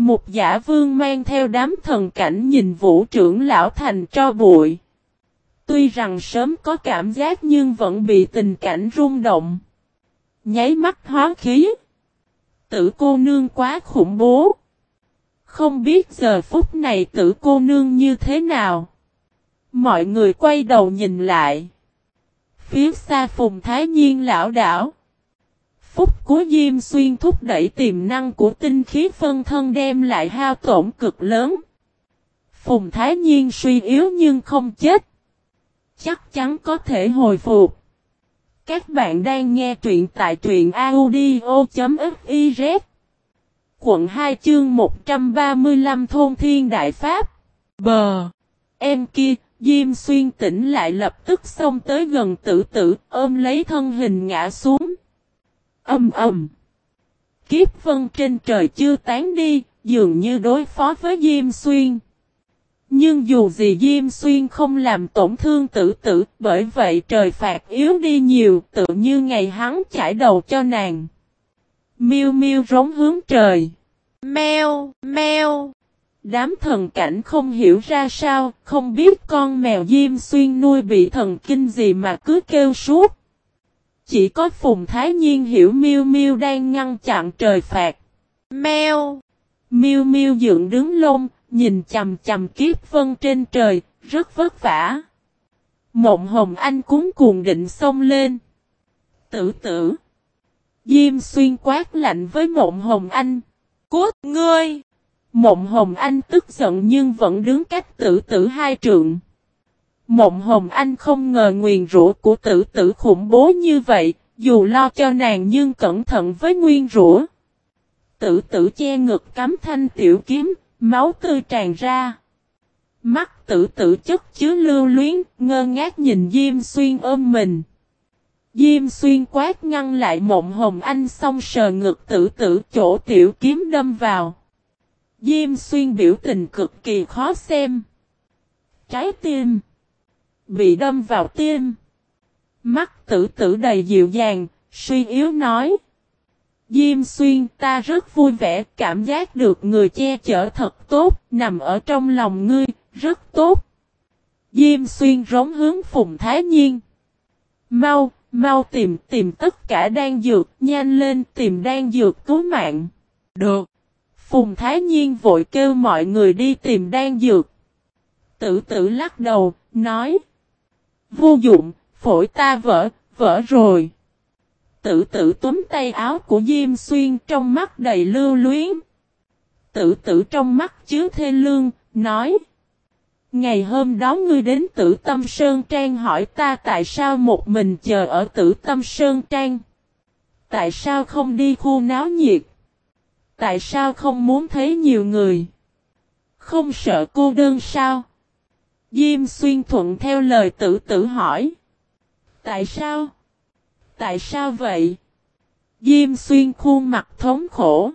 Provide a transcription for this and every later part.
Một giả vương mang theo đám thần cảnh nhìn vũ trưởng lão thành cho bụi. Tuy rằng sớm có cảm giác nhưng vẫn bị tình cảnh rung động. Nháy mắt hóa khí. Tử cô nương quá khủng bố. Không biết giờ phút này tử cô nương như thế nào. Mọi người quay đầu nhìn lại. Phía xa phùng thái nhiên lão đảo. Phúc của Diêm Xuyên thúc đẩy tiềm năng của tinh khí phân thân đem lại hao tổn cực lớn. Phùng Thái Nhiên suy yếu nhưng không chết. Chắc chắn có thể hồi phục. Các bạn đang nghe truyện tại truyện audio.fiz Quận 2 chương 135 Thôn Thiên Đại Pháp Bờ Em kia, Diêm Xuyên tỉnh lại lập tức xông tới gần tử tử, ôm lấy thân hình ngã xuống. Âm ầm. Kiếp vân trên trời chưa tán đi, dường như đối phó với Diêm Xuyên. Nhưng dù gì Diêm Xuyên không làm tổn thương tử tử, bởi vậy trời phạt yếu đi nhiều, tự như ngày hắn chải đầu cho nàng. Miêu miêu rống hướng trời. Mèo, mèo. Đám thần cảnh không hiểu ra sao, không biết con mèo Diêm Xuyên nuôi bị thần kinh gì mà cứ kêu suốt. Chỉ có Phùng Thái Nhiên hiểu Miêu Miêu đang ngăn chặn trời phạt. Mèo. Miêu Miêu dựng đứng lông, nhìn chầm chầm kiếp vân trên trời, rất vất vả. Mộng Hồng Anh cúng cuồng định xông lên. Tử tử. Diêm xuyên quát lạnh với Mộng Hồng Anh. Cốt ngươi! Mộng Hồng Anh tức giận nhưng vẫn đứng cách tử tử hai trượng. Mộng Hồng Anh không ngờ nguyền rủa của tử tử khủng bố như vậy, dù lo cho nàng nhưng cẩn thận với nguyên rủa. Tử tử che ngực cắm thanh tiểu kiếm, máu tươi tràn ra. Mắt tử tử chất chứa lưu luyến, ngơ ngác nhìn Diêm Xuyên ôm mình. Diêm Xuyên quát ngăn lại mộng hồng anh xong sờ ngực tử tử chỗ tiểu kiếm đâm vào. Diêm Xuyên biểu tình cực kỳ khó xem. Trái tim. Bị đâm vào tim. Mắt tử tử đầy dịu dàng, suy yếu nói. Diêm xuyên ta rất vui vẻ, cảm giác được người che chở thật tốt, nằm ở trong lòng ngươi, rất tốt. Diêm xuyên rống hướng Phùng Thái Nhiên. Mau, mau tìm, tìm tất cả đang dược, nhanh lên tìm đang dược cứu mạng. Được. Phùng Thái Nhiên vội kêu mọi người đi tìm đan dược. Tử tử lắc đầu, nói. Vô dụng, phổi ta vỡ, vỡ rồi. Tử tử túm tay áo của Diêm Xuyên trong mắt đầy lưu luyến. Tử tử trong mắt chứa thê lương, nói. Ngày hôm đó ngươi đến tử tâm Sơn Trang hỏi ta tại sao một mình chờ ở tử tâm Sơn Trang. Tại sao không đi khu náo nhiệt? Tại sao không muốn thấy nhiều người? Không sợ cô đơn sao? Diêm xuyên thuận theo lời tử tử hỏi. Tại sao? Tại sao vậy? Diêm xuyên khuôn mặt thống khổ.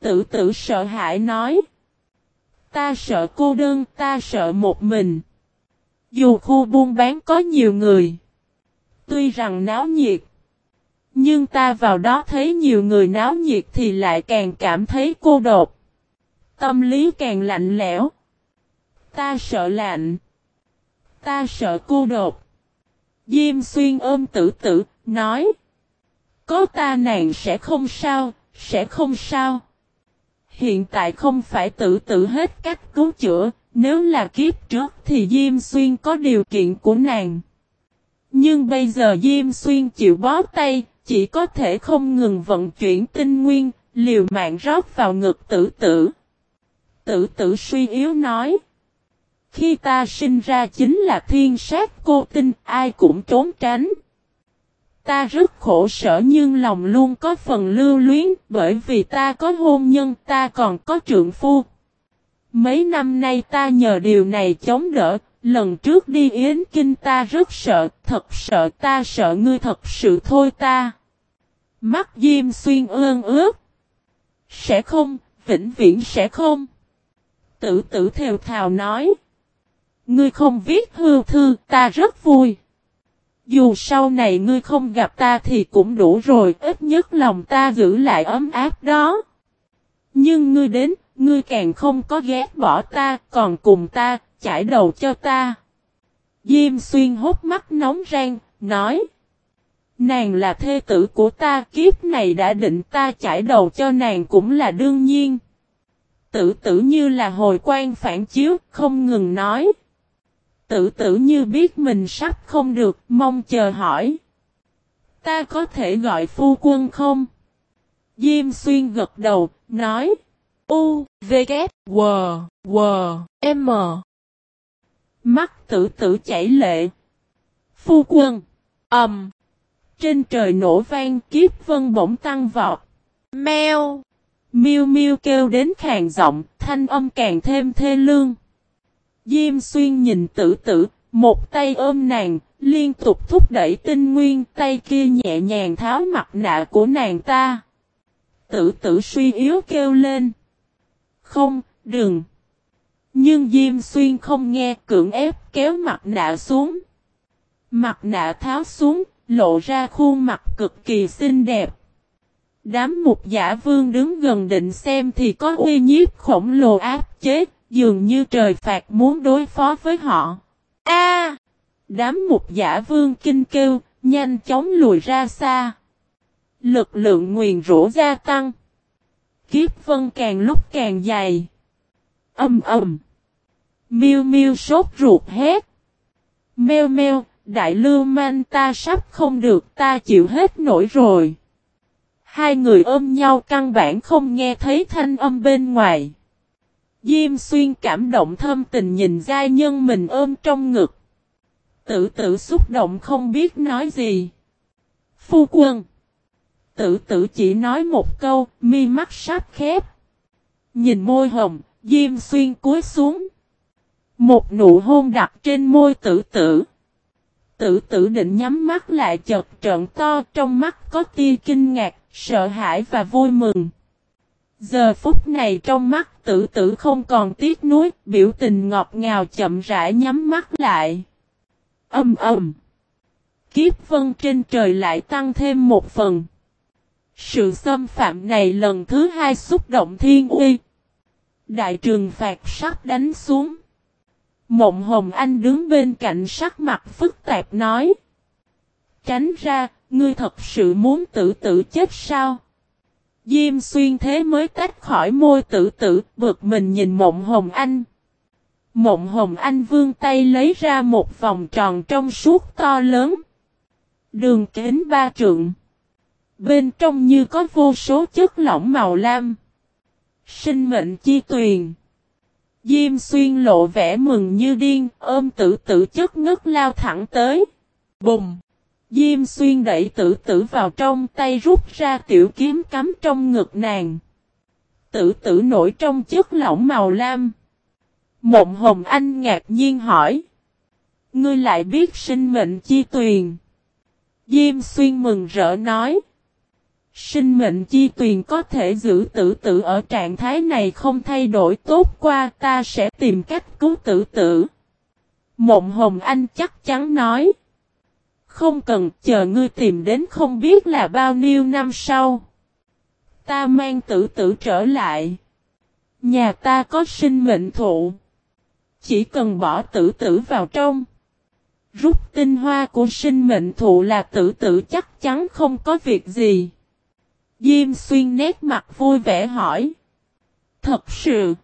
Tử tử sợ hãi nói. Ta sợ cô đơn, ta sợ một mình. Dù khu buôn bán có nhiều người. Tuy rằng náo nhiệt. Nhưng ta vào đó thấy nhiều người náo nhiệt thì lại càng cảm thấy cô độc. Tâm lý càng lạnh lẽo. Ta sợ lạnh. Ta sợ cô độc. Diêm xuyên ôm tử tử, nói. Có ta nàng sẽ không sao, sẽ không sao. Hiện tại không phải tự tử hết cách cứu chữa, nếu là kiếp trước thì Diêm Xuyên có điều kiện của nàng. Nhưng bây giờ Diêm Xuyên chịu bó tay, chỉ có thể không ngừng vận chuyển tinh nguyên, liều mạng rót vào ngực tử tử. Tử tử suy yếu nói. Khi ta sinh ra chính là thiên sát cô tinh, ai cũng trốn tránh. Ta rất khổ sở nhưng lòng luôn có phần lưu luyến bởi vì ta có hôn nhân ta còn có trượng phu. Mấy năm nay ta nhờ điều này chống đỡ, lần trước đi Yến Kinh ta rất sợ, thật sợ ta sợ ngươi thật sự thôi ta. Mắt Diêm Xuyên ương ướt. Sẽ không, vĩnh viễn sẽ không. Tử tử theo thào nói. Ngươi không viết hư thư, ta rất vui. Dù sau này ngươi không gặp ta thì cũng đủ rồi, ít nhất lòng ta giữ lại ấm áp đó. Nhưng ngươi đến, ngươi càng không có ghét bỏ ta, còn cùng ta, chải đầu cho ta. Diêm xuyên hút mắt nóng rang, nói. Nàng là thê tử của ta, kiếp này đã định ta chải đầu cho nàng cũng là đương nhiên. Tử tử như là hồi quan phản chiếu, không ngừng nói. Tử tử như biết mình sắp không được, mong chờ hỏi. Ta có thể gọi phu quân không? Diêm xuyên gật đầu, nói. U, V, K, W, W, M. Mắt tử tử chảy lệ. Phu quân. ầm Um. Trên trời nổ vang kiếp vân bỗng tăng vọt. Mèo. Miêu miêu kêu đến khàn giọng, thanh âm càng thêm thê lương. Diêm xuyên nhìn tử tử, một tay ôm nàng, liên tục thúc đẩy tinh nguyên, tay kia nhẹ nhàng tháo mặt nạ của nàng ta. Tử tử suy yếu kêu lên. Không, đừng. Nhưng Diêm Xuyên không nghe cưỡng ép kéo mặt nạ xuống. Mặt nạ tháo xuống, lộ ra khuôn mặt cực kỳ xinh đẹp. Đám mục giả vương đứng gần định xem thì có uy nhiếp khổng lồ áp chế, dường như trời phạt muốn đối phó với họ. A! đám mục giả vương kinh kêu, nhanh chóng lùi ra xa. Lực lượng nguyền rũ gia tăng. Kiếp vân càng lúc càng dày. Âm ầm. Miêu miêu sốt ruột hết. Meo meo, đại lưu manh ta sắp không được ta chịu hết nổi rồi. Hai người ôm nhau căn bản không nghe thấy thanh âm bên ngoài. Diêm xuyên cảm động thâm tình nhìn giai nhân mình ôm trong ngực. Tử tử xúc động không biết nói gì. Phu quân. Tử tử chỉ nói một câu, mi mắt sắp khép. Nhìn môi hồng, Diêm xuyên cúi xuống. Một nụ hôn đặt trên môi tử tử. Tử tử định nhắm mắt lại chợt trợn to trong mắt có tia kinh ngạc, sợ hãi và vui mừng. Giờ phút này trong mắt tử tử không còn tiếc nuối, biểu tình ngọt ngào chậm rãi nhắm mắt lại. Âm ầm. Kiếp vân trên trời lại tăng thêm một phần. Sự xâm phạm này lần thứ hai xúc động thiên uy. Đại trường phạt sắp đánh xuống. Mộng Hồng Anh đứng bên cạnh sắc mặt phức tạp nói. Tránh ra, ngươi thật sự muốn tự tử chết sao? Diêm xuyên thế mới tách khỏi môi tử tử, bực mình nhìn Mộng Hồng Anh. Mộng Hồng Anh vương tay lấy ra một vòng tròn trong suốt to lớn. Đường kính ba trượng. Bên trong như có vô số chất lỏng màu lam. Sinh mệnh chi tuyền. Diêm xuyên lộ vẻ mừng như điên, ôm tử tử chất ngất lao thẳng tới. Bùng! Diêm xuyên đẩy tử tử vào trong tay rút ra tiểu kiếm cắm trong ngực nàng. Tử tử nổi trong chất lỏng màu lam. Mộng hồng anh ngạc nhiên hỏi. Ngươi lại biết sinh mệnh chi tuyền. Diêm xuyên mừng rỡ nói. Sinh mệnh chi tuyền có thể giữ tử tử ở trạng thái này không thay đổi, tốt qua ta sẽ tìm cách cứu tử tử. Mộng Hồng Anh chắc chắn nói. Không cần, chờ ngươi tìm đến không biết là bao nhiêu năm sau. Ta mang tử tử trở lại. Nhà ta có sinh mệnh thụ. Chỉ cần bỏ tử tử vào trong. Rút tinh hoa của sinh mệnh thụ là tử tử chắc chắn không có việc gì. Diêm xuyên nét mặt vui vẻ hỏi. Thật sự.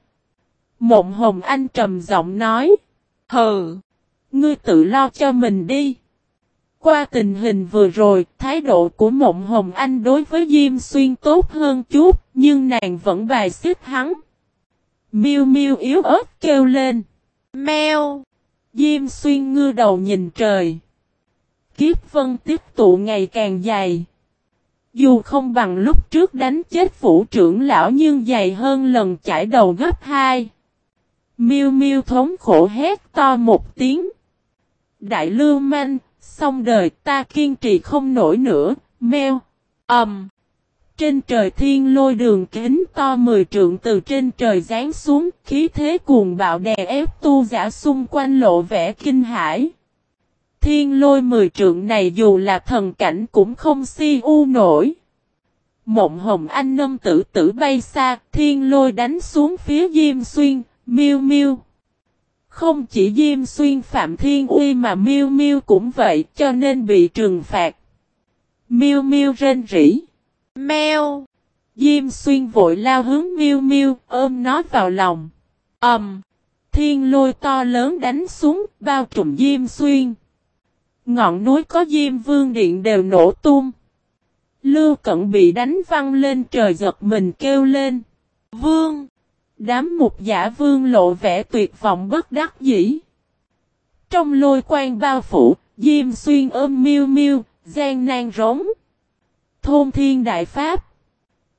Mộng Hồng Anh trầm giọng nói. Hờ. Ngươi tự lo cho mình đi. Qua tình hình vừa rồi, thái độ của Mộng Hồng Anh đối với Diêm Xuyên tốt hơn chút, nhưng nàng vẫn bài xích hắn. Miu Miu yếu ớt kêu lên. Mèo. Diêm Xuyên ngư đầu nhìn trời. Kiếp vân tiếp tụ ngày càng dài. Dù không bằng lúc trước đánh chết phủ trưởng lão nhưng dày hơn lần chải đầu gấp hai. Miu Miu thống khổ hét to một tiếng. Đại lưu manh, xong đời ta kiên trì không nổi nữa, meo, ầm. Um. Trên trời thiên lôi đường kính to mười trượng từ trên trời rán xuống, khí thế cuồng bạo đè ép tu giả xung quanh lộ vẻ kinh hãi. Thiên lôi mười trượng này dù là thần cảnh cũng không si u nổi. Mộng hồng anh nâm tử tử bay xa, thiên lôi đánh xuống phía Diêm Xuyên, miêu miêu. Không chỉ Diêm Xuyên Phạm Thiên Uy mà miêu miêu cũng vậy cho nên bị trừng phạt. Miêu miêu rên rỉ. Mèo. Diêm Xuyên vội lao hướng miêu miêu ôm nó vào lòng. ầm. Um, thiên lôi to lớn đánh xuống bao trùm Diêm Xuyên. Ngọn núi có Diêm Vương Điện đều nổ tung. Lưu Cận bị đánh văng lên trời giật mình kêu lên. Vương! Đám mục giả vương lộ vẻ tuyệt vọng bất đắc dĩ. Trong lôi quan bao phủ, Diêm Xuyên ôm miêu miêu, gian nan rống. Thôn thiên đại pháp.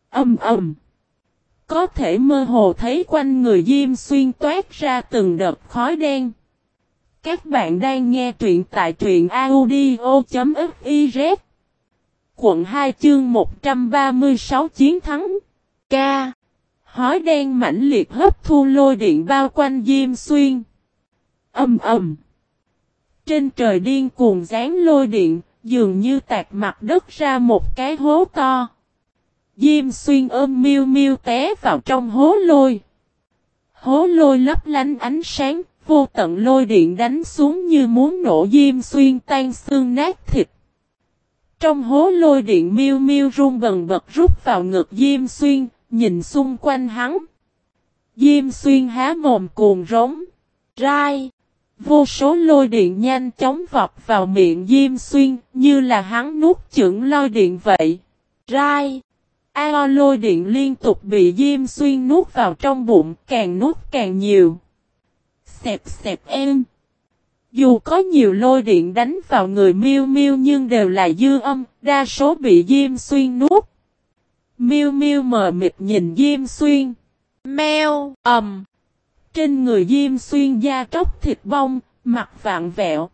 Âm ầm. Có thể mơ hồ thấy quanh người Diêm Xuyên toát ra từng đợt khói đen. Các bạn đang nghe truyện tại truyện audio.fiz Quận 2 chương 136 chiến thắng K Hói đen mãnh liệt hấp thu lôi điện bao quanh Diêm Xuyên. Âm ầm. Trên trời điên cuồng dán lôi điện Dường như tạc mặt đất ra một cái hố to. Diêm Xuyên ôm miêu miêu té vào trong hố lôi. Hố lôi lấp lánh ánh sáng Vô tận lôi điện đánh xuống như muốn nổ diêm xuyên tan xương nát thịt. Trong hố lôi điện miêu miêu run bần bật rút vào ngực diêm xuyên, nhìn xung quanh hắn. Diêm xuyên há mồm cuồng rống. Rai. Vô số lôi điện nhanh chóng vọt vào miệng Diêm Xuyên như là hắn nuốt chửng lôi điện vậy. Rai. A lôi điện liên tục bị Diêm Xuyên nuốt vào trong bụng càng nuốt càng nhiều xẹp xẹp em. Dù có nhiều lôi điện đánh vào người miêu miêu nhưng đều là dư âm, đa số bị Diêm Xuyên nuốt. Miêu miêu mờ mịt nhìn Diêm Xuyên. Mèo, ầm. Trên người Diêm Xuyên da tróc thịt bông, mặt vạn vẹo.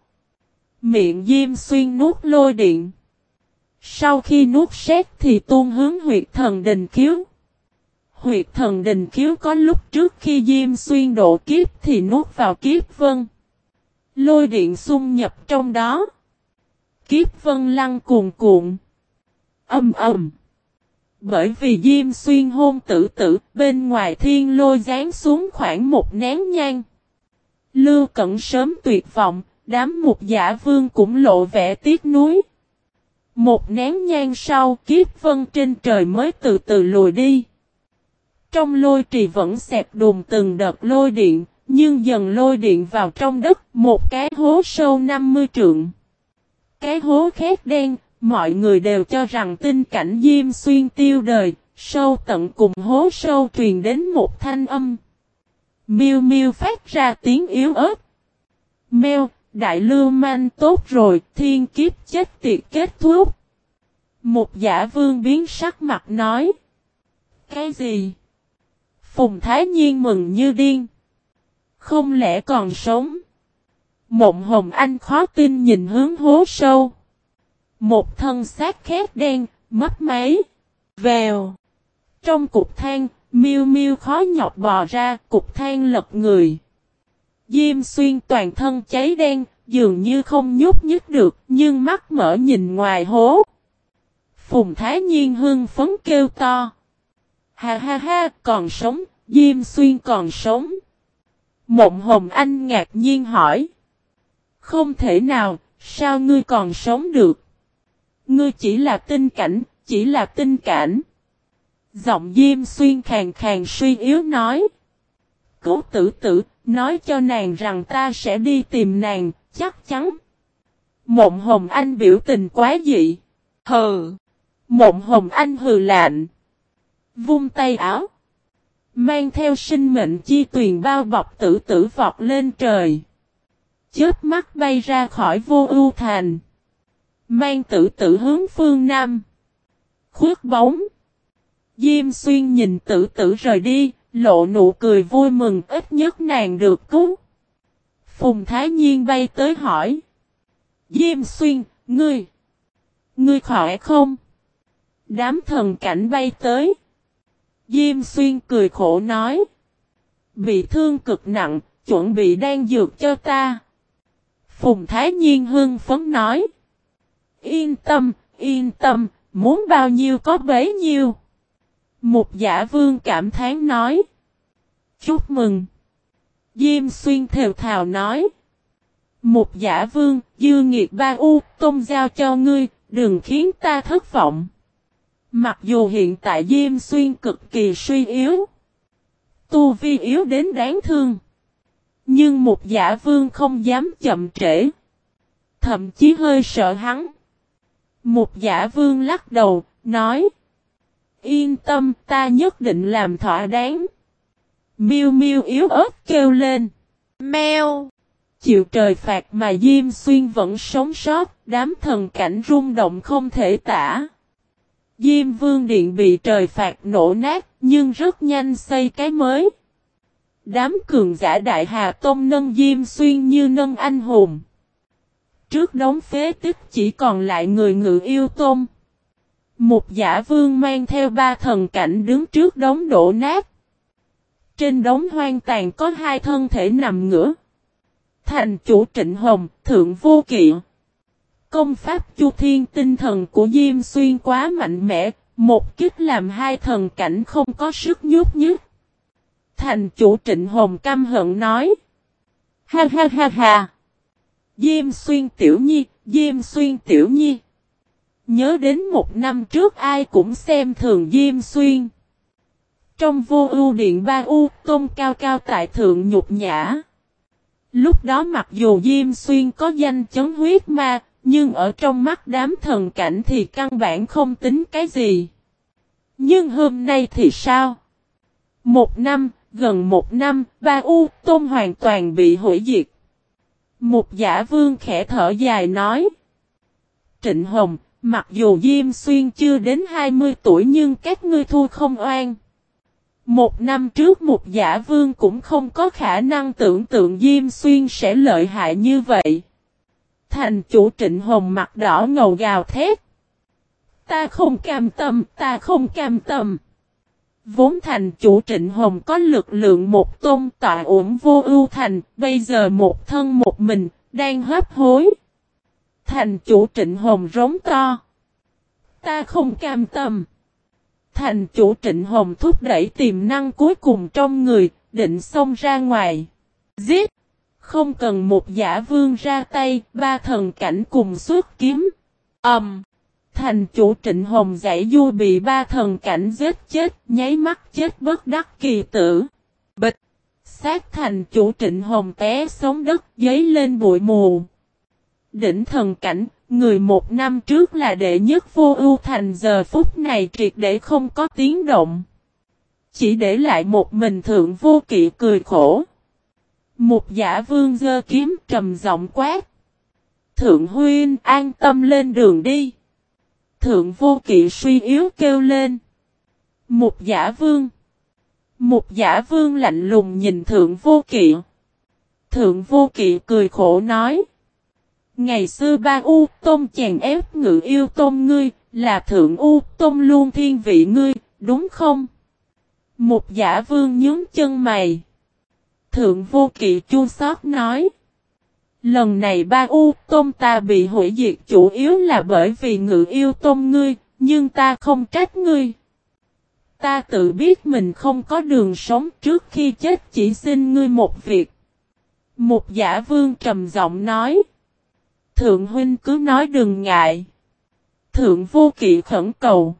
Miệng Diêm Xuyên nuốt lôi điện. Sau khi nuốt xét thì tuôn hướng huyệt thần đình khiếu. Huyệt thần đình khiếu có lúc trước khi Diêm Xuyên độ kiếp thì nuốt vào kiếp vân. Lôi điện xung nhập trong đó. Kiếp vân lăn cuồn cuộn. Âm ầm. Bởi vì Diêm Xuyên hôn tử tử, bên ngoài thiên lôi dán xuống khoảng một nén nhang. Lưu Cẩn sớm tuyệt vọng, đám mục giả vương cũng lộ vẻ tiếc nuối. Một nén nhang sau, kiếp vân trên trời mới từ từ lùi đi. Trong lôi trì vẫn xẹp đùm từng đợt lôi điện, nhưng dần lôi điện vào trong đất, một cái hố sâu 50 trượng. Cái hố khét đen, mọi người đều cho rằng tinh cảnh diêm xuyên tiêu đời, sâu tận cùng hố sâu truyền đến một thanh âm. Miêu miêu phát ra tiếng yếu ớt. Mèo, đại lưu manh tốt rồi, thiên kiếp chết tiệt kết thúc. Một giả vương biến sắc mặt nói. Cái gì? Phùng Thái Nhiên mừng như điên. Không lẽ còn sống? Mộng Hồng Anh khó tin nhìn hướng hố sâu. Một thân xác khét đen, mất máy. Vèo. Trong cục than, miêu miêu khó nhọc bò ra, cục than lật người. Diêm xuyên toàn thân cháy đen, dường như không nhúc nhích được, nhưng mắt mở nhìn ngoài hố. Phùng Thái Nhiên hưng phấn kêu to. Ha ha ha, còn sống, Diêm Xuyên còn sống. Mộng Hồng Anh ngạc nhiên hỏi. Không thể nào, sao ngươi còn sống được? Ngươi chỉ là tinh cảnh, chỉ là tinh cảnh. Giọng Diêm Xuyên khàn khàn suy yếu nói. Cố tử tử, nói cho nàng rằng ta sẽ đi tìm nàng, chắc chắn. Mộng Hồng Anh biểu tình quá dị. Hừ. Mộng Hồng Anh hừ lạnh. Vung tay áo. Mang theo sinh mệnh chi tuyền bao bọc tử tử vọt lên trời. Chớp mắt bay ra khỏi vô ưu thành. Mang tử tử hướng phương Nam. Khuất bóng. Diêm xuyên nhìn tử tử rời đi, lộ nụ cười vui mừng ít nhất nàng được cứu. Phùng Thái Nhiên bay tới hỏi. Diêm xuyên, ngươi. Ngươi khỏe không? Đám thần cảnh bay tới. Diêm xuyên cười khổ nói. Bị thương cực nặng, chuẩn bị đang dược cho ta. Phùng Thái Nhiên hưng phấn nói. Yên tâm, yên tâm, muốn bao nhiêu có bấy nhiêu. Một giả vương cảm thán nói. Chúc mừng. Diêm xuyên thều thào nói. Một giả vương, dư nghiệt ba u, tôn giao cho ngươi, đừng khiến ta thất vọng. Mặc dù hiện tại Diêm Xuyên cực kỳ suy yếu. Tu vi yếu đến đáng thương. Nhưng một giả vương không dám chậm trễ. Thậm chí hơi sợ hắn. Một giả vương lắc đầu, nói. Yên tâm, ta nhất định làm thỏa đáng. Miu Miu yếu ớt kêu lên. Mèo. Chịu trời phạt mà Diêm Xuyên vẫn sống sót, đám thần cảnh rung động không thể tả. Diêm Vương Điện bị trời phạt nổ nát, nhưng rất nhanh xây cái mới. Đám cường giả Đại Hà Tông nâng Diêm Xuyên như nâng anh hùng. Trước đống phế tích chỉ còn lại người ngự yêu tôm Một giả vương mang theo ba thần cảnh đứng trước đống đổ nát. Trên đống hoang tàn có hai thân thể nằm ngửa. Thành chủ trịnh hồng, thượng vô kỵ. Công pháp chu thiên tinh thần của Diêm Xuyên quá mạnh mẽ, một kích làm hai thần cảnh không có sức nhút nhứt. Thành chủ trịnh hồng căm hận nói. Ha ha ha ha. Diêm Xuyên tiểu nhi, Diêm Xuyên tiểu nhi. Nhớ đến một năm trước ai cũng xem thường Diêm Xuyên. Trong vô ưu điện ba u, tôn cao cao tại thượng nhục nhã. Lúc đó mặc dù Diêm Xuyên có danh chấn huyết ma, nhưng ở trong mắt đám thần cảnh thì căn bản không tính cái gì. Nhưng hôm nay thì sao? Một năm, gần một năm, ba U Tôn hoàn toàn bị hủy diệt. Một giả vương khẽ thở dài nói. Trịnh Hồng, mặc dù Diêm Xuyên chưa đến 20 tuổi nhưng các ngươi thua không oan. Một năm trước một giả vương cũng không có khả năng tưởng tượng Diêm Xuyên sẽ lợi hại như vậy. Thành chủ trịnh hồng mặt đỏ ngầu gào thét. Ta không cam tâm, ta không cam tâm. Vốn thành chủ trịnh hồng có lực lượng một tôn tọa ổn vô ưu thành, bây giờ một thân một mình, đang hấp hối. Thành chủ trịnh hồng rống to. Ta không cam tâm. Thành chủ trịnh hồng thúc đẩy tiềm năng cuối cùng trong người, định xông ra ngoài. Giết! Không cần một giả vương ra tay, ba thần cảnh cùng xuất kiếm. Ẩm! Um, thành chủ trịnh hồng giải du bị ba thần cảnh giết chết, nháy mắt chết bất đắc kỳ tử. Bịch! Sát thành chủ trịnh hồng té sống đất giấy lên bụi mù. Đỉnh thần cảnh, người một năm trước là đệ nhất vô ưu thành giờ phút này triệt để không có tiếng động. Chỉ để lại một mình thượng vô kỵ cười khổ. Một giả vương dơ kiếm trầm giọng quát. Thượng huyên an tâm lên đường đi. Thượng vô kỵ suy yếu kêu lên. Một giả vương. Một giả vương lạnh lùng nhìn thượng vô kỵ. Thượng vô kỵ cười khổ nói. Ngày xưa ba U Tôn chèn ép ngự yêu Tôn ngươi, là Thượng U Tôn luôn thiên vị ngươi, đúng không? Một giả vương nhướng chân mày. Thượng vô kỵ chua xót nói. Lần này ba U Tôn ta bị hủy diệt chủ yếu là bởi vì ngự yêu Tôn ngươi, nhưng ta không trách ngươi. Ta tự biết mình không có đường sống trước khi chết chỉ xin ngươi một việc. Một giả vương trầm giọng nói. Thượng huynh cứ nói đừng ngại. Thượng vô kỵ khẩn cầu.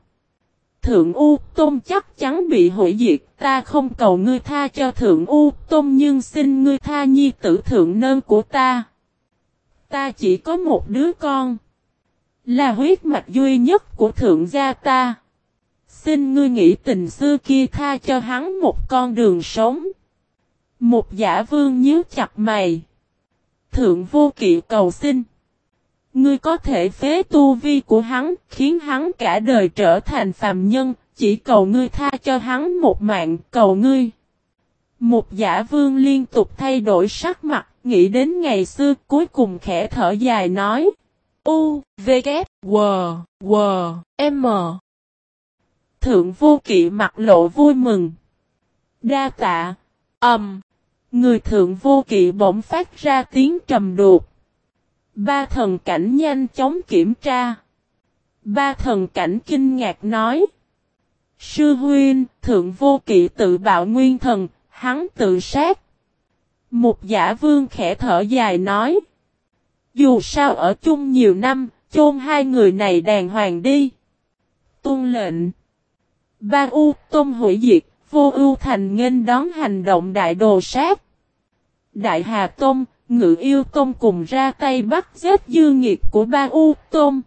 Thượng U Tôn chắc chắn bị hủy diệt, ta không cầu ngươi tha cho Thượng U Tôn nhưng xin ngươi tha nhi tử thượng nơn của ta. Ta chỉ có một đứa con. Là huyết mạch duy nhất của thượng gia ta. Xin ngươi nghĩ tình xưa kia tha cho hắn một con đường sống. Một giả vương nhíu chặt mày. Thượng vô kỵ cầu xin. Ngươi có thể phế tu vi của hắn, khiến hắn cả đời trở thành phàm nhân, chỉ cầu ngươi tha cho hắn một mạng, cầu ngươi. Một giả vương liên tục thay đổi sắc mặt, nghĩ đến ngày xưa cuối cùng khẽ thở dài nói. U, V, K, W, W, M. Thượng vô kỵ mặt lộ vui mừng. Đa tạ. ầm Um, người thượng vô kỵ bỗng phát ra tiếng trầm đột. Ba thần cảnh nhanh chóng kiểm tra. Ba thần cảnh kinh ngạc nói. Sư huyên, thượng vô kỵ tự bạo nguyên thần, hắn tự sát. Một giả vương khẽ thở dài nói. Dù sao ở chung nhiều năm, chôn hai người này đàng hoàng đi. Tôn lệnh. Ba U Tôn hủy diệt, vô ưu thành nghênh đón hành động đại đồ sát. Đại Hà Tôn, Ngự Yêu Tôn cùng ra tay bắt giết dư nghiệt của ba U Tôn.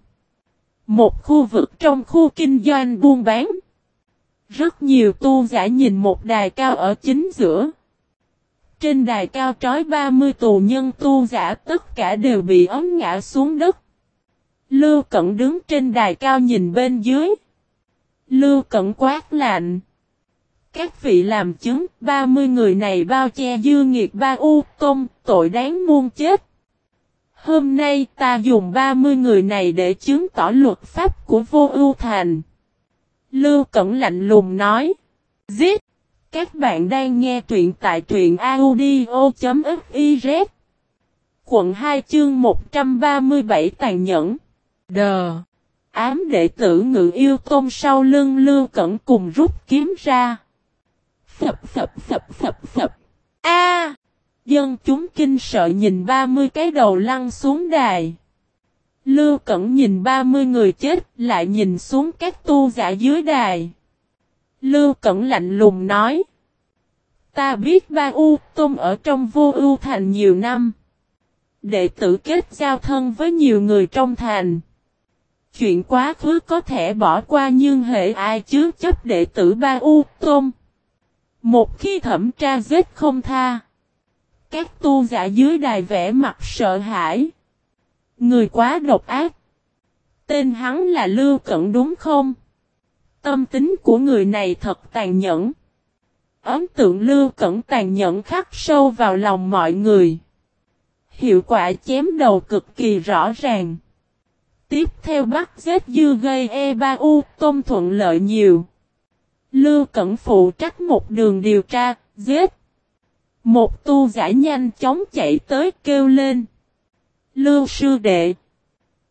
Một khu vực trong khu kinh doanh buôn bán. Rất nhiều tu giả nhìn một đài cao ở chính giữa. Trên đài cao trói 30 tù nhân tu giả tất cả đều bị ấm ngã xuống đất. Lưu Cẩn đứng trên đài cao nhìn bên dưới. Lưu Cẩn quát lạnh. Các vị làm chứng, 30 người này bao che dư nghiệt ba u công, tội đáng muôn chết. Hôm nay ta dùng 30 người này để chứng tỏ luật pháp của vô ưu thành. Lưu Cẩn lạnh lùng nói. Giết! Các bạn đang nghe truyện tại truyện audio.fiz. Quận 2 chương 137 tàn nhẫn. Đờ! Ám đệ tử ngự yêu tôn sau lưng Lưu Cẩn cùng rút kiếm ra. Phập phập phập phập phập. A! Dân chúng kinh sợ nhìn 30 cái đầu lăn xuống đài. Lưu Cẩn nhìn 30 người chết, lại nhìn xuống các tu giả dưới đài. Lưu Cẩn lạnh lùng nói. Ta biết ba U Tôn ở trong vô ưu thành nhiều năm. Đệ tử kết giao thân với nhiều người trong thành. Chuyện quá khứ có thể bỏ qua nhưng hệ ai chứ chấp đệ tử ba U Tôn. Một khi thẩm tra giết không tha. Các tu giả dưới đài vẽ mặt sợ hãi. Người quá độc ác. Tên hắn là Lưu Cẩn đúng không? Tâm tính của người này thật tàn nhẫn. Ấn tượng Lưu Cẩn tàn nhẫn khắc sâu vào lòng mọi người. Hiệu quả chém đầu cực kỳ rõ ràng. Tiếp theo bắt giết dư gây E3U tôm thuận lợi nhiều. Lưu Cẩn phụ trách một đường điều tra, giết. Một tu giả nhanh chóng chạy tới kêu lên. Lưu sư đệ.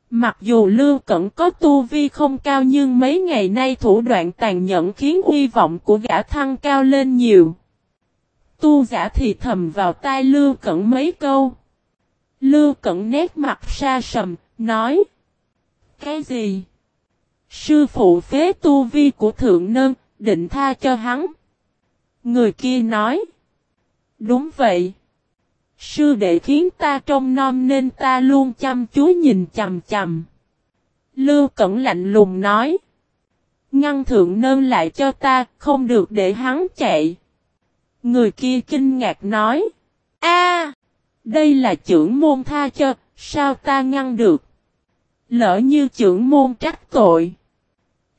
Mặc dù Lưu Cẩn có tu vi không cao nhưng mấy ngày nay thủ đoạn tàn nhẫn khiến uy vọng của gã thăng cao lên nhiều. Tu giả thì thầm vào tai Lưu Cẩn mấy câu. Lưu Cẩn nét mặt xa sầm, nói. Cái gì? Sư phụ phế tu vi của thượng nâng, định tha cho hắn. Người kia nói. Đúng vậy. Sư đệ khiến ta trông non nên ta luôn chăm chú nhìn chầm chầm. Lưu Cẩn lạnh lùng nói. Ngăn thượng nơn lại cho ta, không được để hắn chạy. Người kia kinh ngạc nói. a đây là trưởng môn tha cho, sao ta ngăn được? Lỡ như trưởng môn trách tội.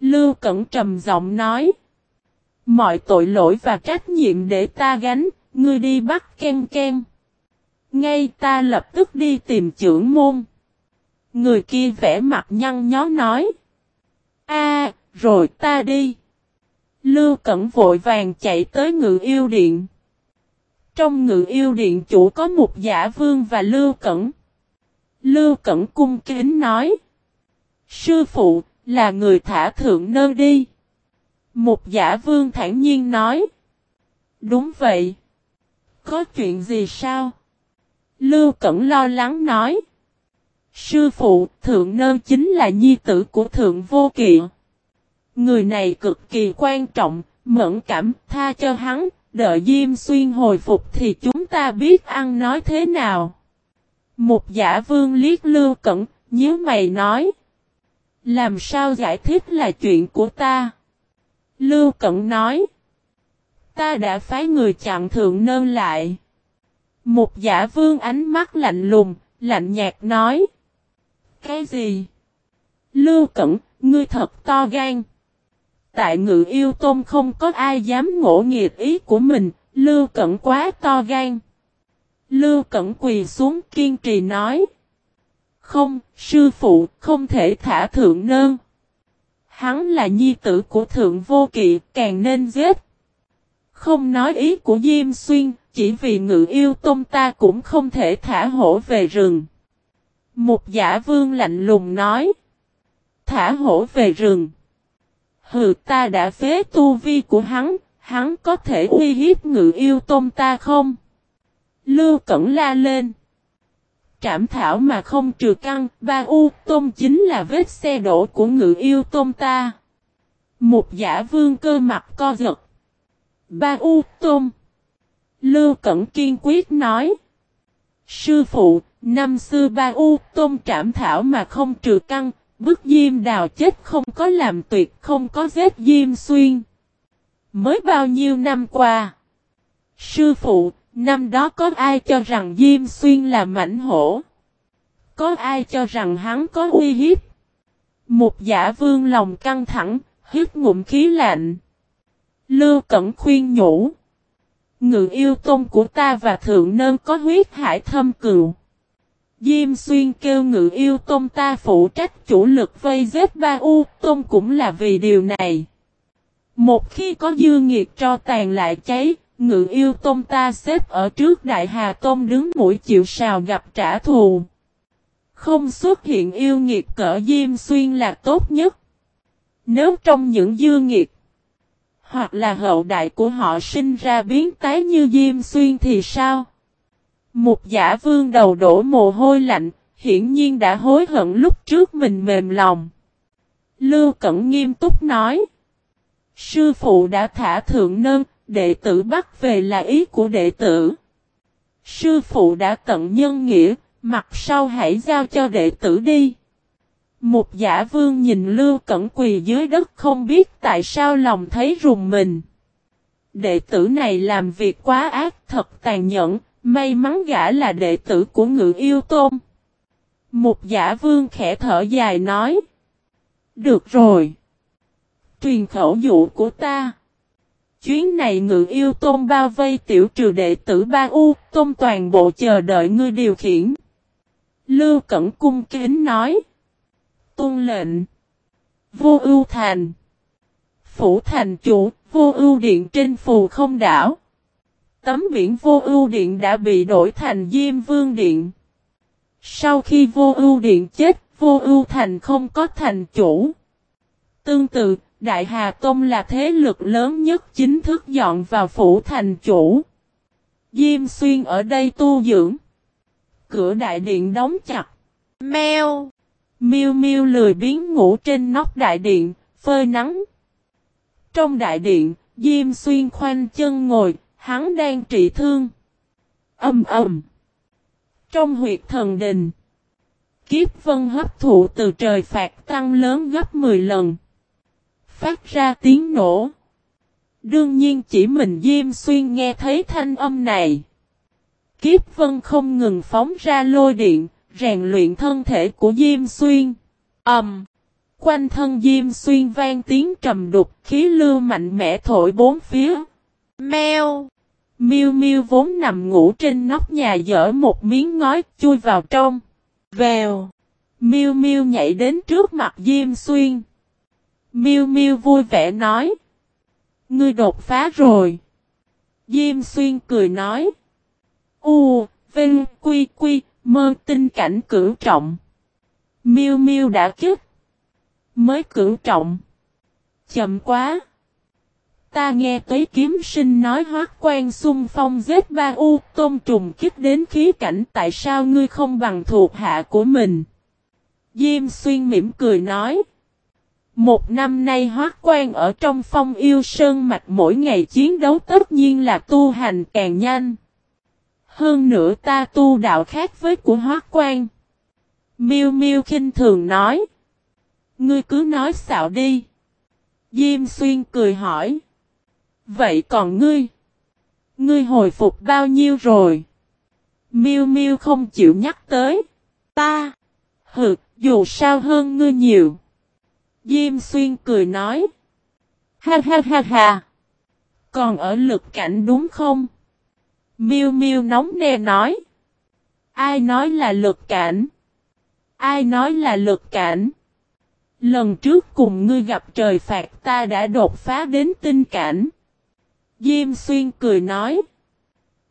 Lưu Cẩn trầm giọng nói. Mọi tội lỗi và trách nhiệm để ta gánh, ngươi đi bắt ken ken. Ngay ta lập tức đi tìm trưởng môn. Người kia vẽ mặt nhăn nhó nói. a rồi ta đi. Lưu Cẩn vội vàng chạy tới ngự yêu điện. Trong ngự yêu điện chủ có một giả vương và Lưu Cẩn. Lưu Cẩn cung kính nói. Sư phụ, là người thả thượng nơ đi. Một giả vương thản nhiên nói. Đúng vậy. Có chuyện gì sao? Lưu Cẩn lo lắng nói. Sư phụ, thượng nơ chính là nhi tử của thượng vô kỵ. Người này cực kỳ quan trọng, mẫn cảm, tha cho hắn, đợi Diêm Xuyên hồi phục thì chúng ta biết ăn nói thế nào. Một giả vương liếc Lưu Cẩn, nhíu mày nói. Làm sao giải thích là chuyện của ta? Lưu Cẩn nói. Ta đã phái người chặn thượng nơ lại. Một giả vương ánh mắt lạnh lùng, lạnh nhạt nói. Cái gì? Lưu Cẩn, ngươi thật to gan. Tại ngự yêu tôn không có ai dám ngỗ nghiệt ý của mình, Lưu Cẩn quá to gan. Lưu Cẩn quỳ xuống kiên trì nói. Không, sư phụ, không thể thả thượng nơn. Hắn là nhi tử của thượng vô kỵ, càng nên giết. Không nói ý của Diêm Xuyên, chỉ vì ngự yêu tôm ta cũng không thể thả hổ về rừng. Một giả vương lạnh lùng nói. thả hổ về rừng. Hừ ta đã phế tu vi của hắn, hắn có thể uy hiếp ngự yêu tôm ta không? Lưu Cẩn la lên. Trảm thảo mà không trừ căng, ba u tôm chính là vết xe đổ của ngự yêu tôm ta. Một giả vương cơ mặt co giật. Ba u tôm. Lưu Cẩn kiên quyết nói. Sư phụ, năm xưa ba u tôm trảm thảo mà không trừ căng, bức diêm đào chết không có làm tuyệt không có vết diêm xuyên. Mới bao nhiêu năm qua? Sư phụ, năm đó có ai cho rằng diêm xuyên là mảnh hổ? Có ai cho rằng hắn có uy hiếp? Một giả vương lòng căng thẳng, hít ngụm khí lạnh. Lưu Cẩn khuyên nhủ. Ngự yêu tôn của ta và thượng nơn có huyết hải thâm cựu, Diêm xuyên kêu ngự yêu tôn ta phụ trách chủ lực vây giết ba u tôn cũng là vì điều này. Một khi có dư nghiệt cho tàn lại cháy, ngự yêu tôn ta xếp ở trước đại hà tôn đứng mũi chịu sào gặp trả thù. Không xuất hiện yêu nghiệt cỡ Diêm Xuyên là tốt nhất. Nếu trong những dư nghiệt, hoặc là hậu đại của họ sinh ra biến tái như Diêm Xuyên thì sao? Một giả vương đầu đổ mồ hôi lạnh, hiển nhiên đã hối hận lúc trước mình mềm lòng. Lưu Cẩn nghiêm túc nói. Sư phụ đã thả thượng nâng, đệ tử bắt về là ý của đệ tử. Sư phụ đã tận nhân nghĩa, mặt sau hãy giao cho đệ tử đi. Một giả vương nhìn Lưu Cẩn quỳ dưới đất không biết tại sao lòng thấy rùng mình. Đệ tử này làm việc quá ác thật tàn nhẫn, may mắn gã là đệ tử của ngự yêu tôn. Một giả vương khẽ thở dài nói. Được rồi. Truyền khẩu dụ của ta. Chuyến này ngự yêu tôn bao vây tiểu trừ đệ tử ba u, tôn toàn bộ chờ đợi ngươi điều khiển. Lưu Cẩn cung kính nói. Tuân lệnh. Vô ưu thành. Phủ thành chủ, vô ưu điện trên phù không đảo. Tấm biển vô ưu điện đã bị đổi thành Diêm Vương Điện. Sau khi vô ưu điện chết, vô ưu thành không có thành chủ. Tương tự, Đại Hà Tông là thế lực lớn nhất chính thức dọn vào phủ thành chủ. Diêm Xuyên ở đây tu dưỡng. Cửa đại điện đóng chặt. Mèo. Miêu Miêu lười biến ngủ trên nóc đại điện, phơi nắng. Trong đại điện, Diêm Xuyên khoanh chân ngồi, hắn đang trị thương. Âm ầm. Trong huyệt thần đình, kiếp vân hấp thụ từ trời phạt tăng lớn gấp 10 lần. Phát ra tiếng nổ. Đương nhiên chỉ mình Diêm Xuyên nghe thấy thanh âm này. Kiếp vân không ngừng phóng ra lôi điện, rèn luyện thân thể của Diêm Xuyên. Âm Um, quanh thân Diêm Xuyên vang tiếng trầm đục, khí lưu mạnh mẽ thổi bốn phía. Mèo. Miu Miu vốn nằm ngủ trên nóc nhà dở một miếng ngói chui vào trong. Vèo. Miu Miu nhảy đến trước mặt Diêm Xuyên. Miu Miu vui vẻ nói. Ngươi đột phá rồi. Diêm Xuyên cười nói. U, Vinh, Quy, Quy, Mơ tinh cảnh cửu trọng. Miêu miêu đã kích. Mới cửu trọng. Chậm quá. Ta nghe tới kiếm sinh nói hoác quan xung phong giết ba u, tôn trùng kích đến khí cảnh tại sao ngươi không bằng thuộc hạ của mình. Diêm xuyên mỉm cười nói. Một năm nay hoác quan ở trong phong yêu sơn mạch mỗi ngày chiến đấu tất nhiên là tu hành càng nhanh. Hơn nữa ta tu đạo khác với của hóa quan. Miêu miêu khinh thường nói. Ngươi cứ nói xạo đi. Diêm xuyên cười hỏi. Vậy còn ngươi? Ngươi hồi phục bao nhiêu rồi? Miêu miêu không chịu nhắc tới. Ta. Hừ, dù sao hơn ngươi nhiều. Diêm xuyên cười nói. Ha ha ha ha. Còn ở lực cảnh đúng không? Miêu miêu nóng nè nói. Ai nói là lực cảnh? Ai nói là lực cảnh? Lần trước cùng ngươi gặp trời phạt ta đã đột phá đến tinh cảnh. Diêm xuyên cười nói.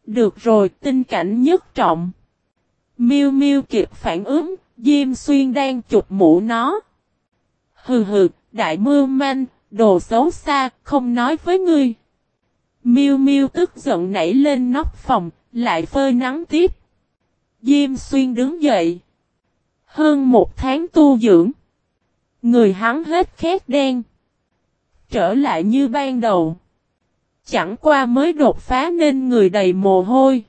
Được rồi tinh cảnh nhất trọng. Miêu miêu kịp phản ứng, Diêm xuyên đang chụp mũ nó. Hừ hừ, đại mưu manh, đồ xấu xa, không nói với ngươi. Miêu Miêu tức giận nảy lên nóc phòng, lại phơi nắng tiếp. Diêm xuyên đứng dậy. Hơn một tháng tu dưỡng. Người hắn hết khét đen. Trở lại như ban đầu. Chẳng qua mới đột phá nên người đầy mồ hôi.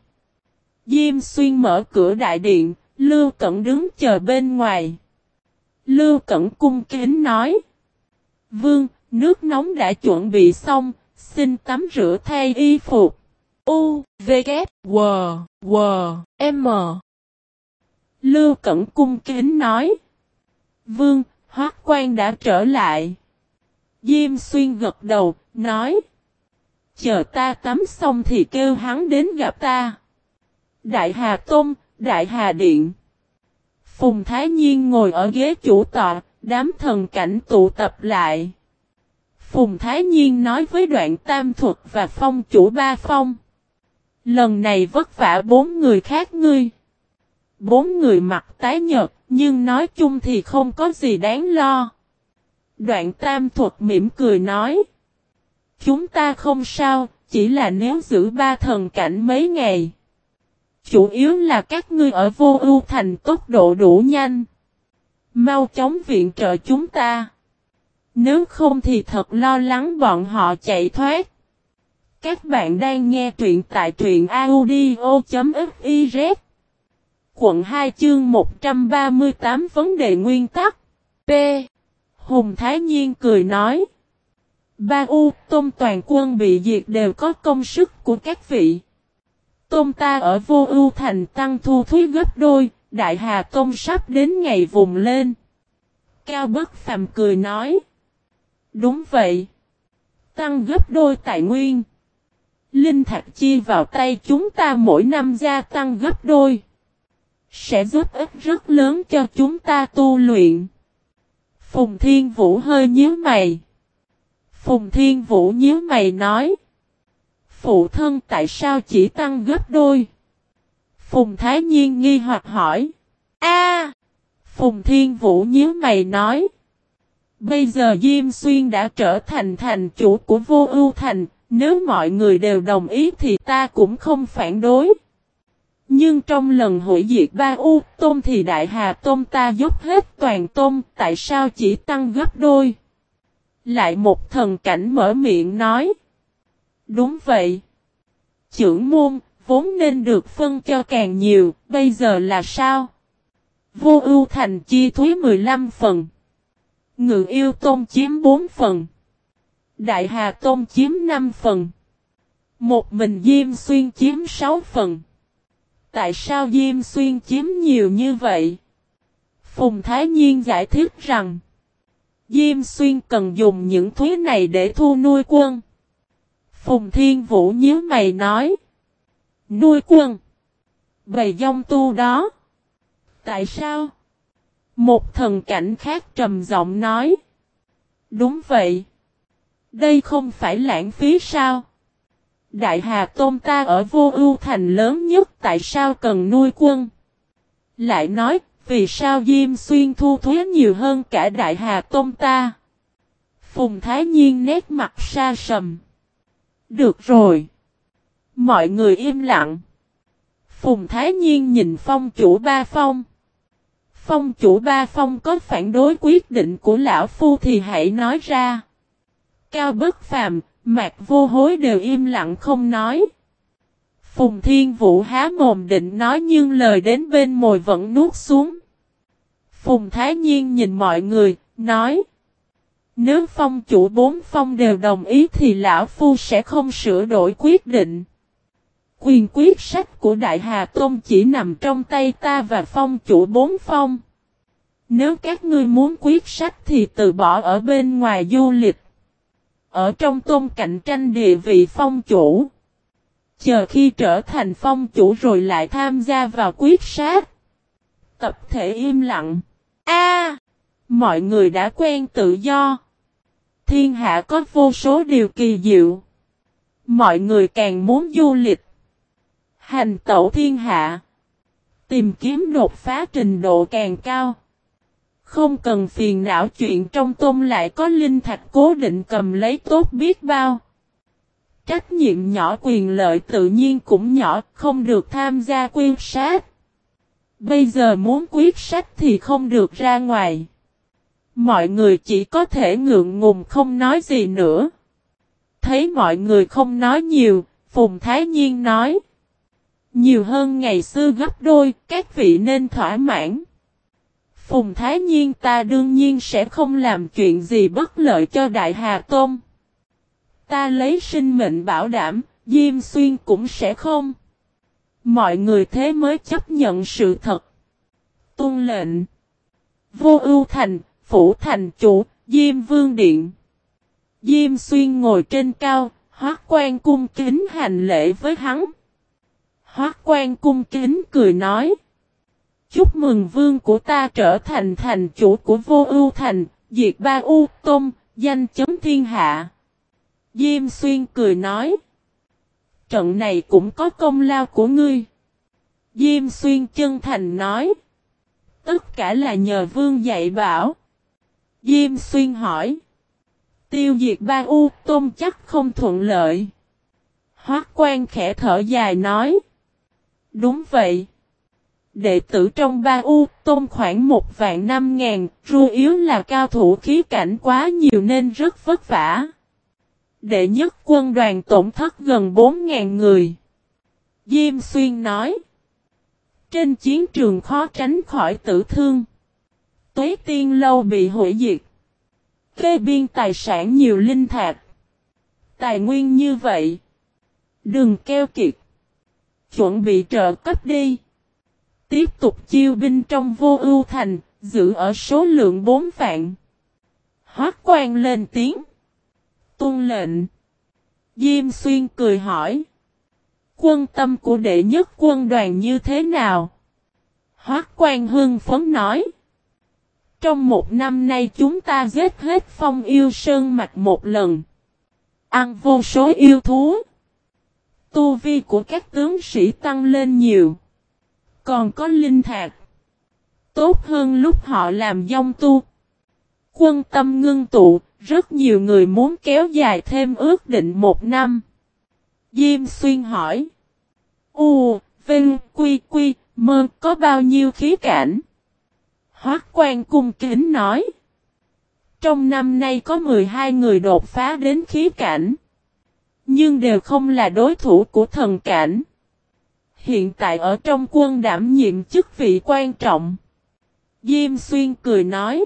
Diêm xuyên mở cửa đại điện, Lưu Cẩn đứng chờ bên ngoài. Lưu Cẩn cung kính nói. Vương, nước nóng đã chuẩn bị xong, xin tắm rửa thay y phục. U, V, K, W, W, M. Lưu Cẩn cung kính nói. Vương, Hoác quan đã trở lại. Diêm xuyên gật đầu, nói. Chờ ta tắm xong thì kêu hắn đến gặp ta. Đại Hà Tôn, Đại Hà Điện. Phùng Thái Nhiên ngồi ở ghế chủ tọa, đám thần cảnh tụ tập lại. Phùng Thái Nhiên nói với đoạn tam thuật và phong chủ ba phong. Lần này vất vả bốn người khác ngươi. Bốn người mặt tái nhợt, nhưng nói chung thì không có gì đáng lo. Đoạn tam thuật mỉm cười nói. Chúng ta không sao, chỉ là nếu giữ ba thần cảnh mấy ngày. Chủ yếu là các ngươi ở vô ưu thành tốc độ đủ nhanh. Mau chóng viện trợ chúng ta. Nếu không thì thật lo lắng bọn họ chạy thoát. Các bạn đang nghe truyện tại truyện audio.fiz Quận 2 chương 138 vấn đề nguyên tắc P. Hùng Thái Nhiên cười nói Ba U, Tôn toàn quân bị diệt đều có công sức của các vị. Tôn ta ở vô ưu thành tăng thu thuế gấp đôi, Đại Hà Tôn sắp đến ngày vùng lên. Cao Bất Phàm cười nói. Đúng vậy. Tăng gấp đôi tài nguyên. Linh thạch chi vào tay chúng ta mỗi năm gia tăng gấp đôi. Sẽ giúp ích rất lớn cho chúng ta tu luyện. Phùng Thiên Vũ hơi nhíu mày. Phùng Thiên Vũ nhíu mày nói. Phụ thân tại sao chỉ tăng gấp đôi? Phùng Thái Nhiên nghi hoặc hỏi. A! Phùng Thiên Vũ nhíu mày nói. Bây giờ Diêm Xuyên đã trở thành thành chủ của vô ưu thành, nếu mọi người đều đồng ý thì ta cũng không phản đối. Nhưng trong lần hội diệt ba U Tôn thì Đại Hà Tôn ta giúp hết toàn Tôn, tại sao chỉ tăng gấp đôi? Lại một thần cảnh mở miệng nói. Đúng vậy. Chưởng môn, vốn nên được phân cho càng nhiều, bây giờ là sao? Vô ưu thành chi thúy 15 phần. Ngự yêu tôn chiếm 4 phần. Đại Hà tôn chiếm 5 phần. Một mình Diêm Xuyên chiếm 6 phần. Tại sao Diêm Xuyên chiếm nhiều như vậy? Phùng Thái Nhiên giải thích rằng, Diêm Xuyên cần dùng những thứ này để thu nuôi quân. Phùng Thiên Vũ nhớ mày nói. Nuôi quân. Bày dông tu đó. Tại sao? Một thần cảnh khác trầm giọng nói. Đúng vậy. Đây không phải lãng phí sao? Đại Hà Tôn ta ở vô ưu thành lớn nhất tại sao cần nuôi quân? Lại nói, vì sao Diêm Xuyên thu thuế nhiều hơn cả Đại Hà Tôn ta? Phùng Thái Nhiên nét mặt xa sầm. Được rồi. Mọi người im lặng. Phùng Thái Nhiên nhìn phong chủ ba phong. Phong chủ ba phong có phản đối quyết định của lão phu thì hãy nói ra. Cao bất phàm, mạc vô hối đều im lặng không nói. Phùng Thiên Vũ há mồm định nói nhưng lời đến bên mồi vẫn nuốt xuống. Phùng Thái Nhiên nhìn mọi người, nói. Nếu phong chủ bốn phong đều đồng ý thì lão phu sẽ không sửa đổi quyết định. Quyền quyết sách của Đại Hà Tôn chỉ nằm trong tay ta và phong chủ bốn phong. Nếu các ngươi muốn quyết sách thì từ bỏ ở bên ngoài du lịch. Ở trong tôn cạnh tranh địa vị phong chủ. Chờ khi trở thành phong chủ rồi lại tham gia vào quyết sát. Tập thể im lặng. A, Mọi người đã quen tự do. Thiên hạ có vô số điều kỳ diệu. Mọi người càng muốn du lịch. Hành tẩu thiên hạ. Tìm kiếm đột phá trình độ càng cao. Không cần phiền não chuyện trong tôm lại có linh thạch cố định cầm lấy tốt biết bao. Trách nhiệm nhỏ quyền lợi tự nhiên cũng nhỏ, không được tham gia quyên sát. Bây giờ muốn quyết sách thì không được ra ngoài. Mọi người chỉ có thể ngượng ngùng không nói gì nữa. Thấy mọi người không nói nhiều, Phùng Thái Nhiên nói. Nhiều hơn ngày xưa gấp đôi, các vị nên thỏa mãn. Phùng Thái Nhiên ta đương nhiên sẽ không làm chuyện gì bất lợi cho Đại Hà Tôn. Ta lấy sinh mệnh bảo đảm, Diêm Xuyên cũng sẽ không. Mọi người thế mới chấp nhận sự thật. Tôn lệnh. Vô ưu thành, phủ thành chủ, Diêm Vương Điện. Diêm Xuyên ngồi trên cao, hóa quan cung kính hành lễ với hắn. Hoác quan cung kính cười nói. Chúc mừng vương của ta trở thành thành chủ của vô ưu thành, diệt ba u Tôm danh chấm thiên hạ. Diêm xuyên cười nói. Trận này cũng có công lao của ngươi. Diêm xuyên chân thành nói. Tất cả là nhờ vương dạy bảo. Diêm xuyên hỏi. Tiêu diệt ba u Tôm chắc không thuận lợi. Hoác quan khẽ thở dài nói. Đúng vậy. Đệ tử trong ba u tôn khoảng một vạn năm ngàn, ru yếu là cao thủ khí cảnh quá nhiều nên rất vất vả. Đệ nhất quân đoàn tổn thất gần bốn ngàn người. Diêm Xuyên nói. Trên chiến trường khó tránh khỏi tử thương. Tuế tiên lâu bị hủy diệt. Kê biên tài sản nhiều linh thạch. Tài nguyên như vậy. Đừng keo kiệt. Chuẩn bị trợ cấp đi. Tiếp tục chiêu binh trong vô ưu thành, giữ ở số lượng 4 vạn. Hoác quan lên tiếng. Tuân lệnh. Diêm xuyên cười hỏi. Quân tâm của đệ nhất quân đoàn như thế nào? Hoác quan hưng phấn nói. Trong một năm nay chúng ta giết hết phong yêu sơn mạch một lần. Ăn vô số yêu thú. Tu vi của các tướng sĩ tăng lên nhiều. Còn có linh thạc. Tốt hơn lúc họ làm dông tu. Quân tâm ngưng tụ, rất nhiều người muốn kéo dài thêm ước định một năm. Diêm xuyên hỏi. U, Vinh, Quy, Quy, Mơ có bao nhiêu khí cảnh? Hoác quan cung kính nói. Trong năm nay có 12 người đột phá đến khí cảnh. Nhưng đều không là đối thủ của thần cảnh. Hiện tại ở trong quân đảm nhiệm chức vị quan trọng. Diêm xuyên cười nói.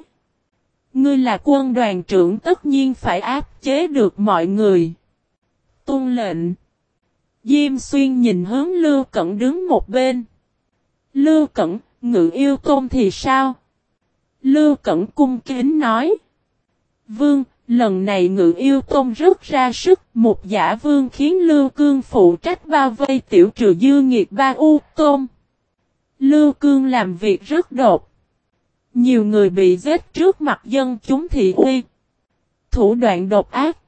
Ngươi là quân đoàn trưởng tất nhiên phải áp chế được mọi người. Tôn lệnh. Diêm xuyên nhìn hướng Lưu Cẩn đứng một bên. Lưu Cẩn, ngự yêu tôn thì sao? Lưu Cẩn cung kính nói. Vương, lần này ngự yêu tôn rất ra sức, một giả vương khiến Lưu Cương phụ trách bao vây tiểu trừ dư nghiệt ba u tôn. Lưu Cương làm việc rất đột. Nhiều người bị giết trước mặt dân chúng thị uy. Thủ đoạn độc ác.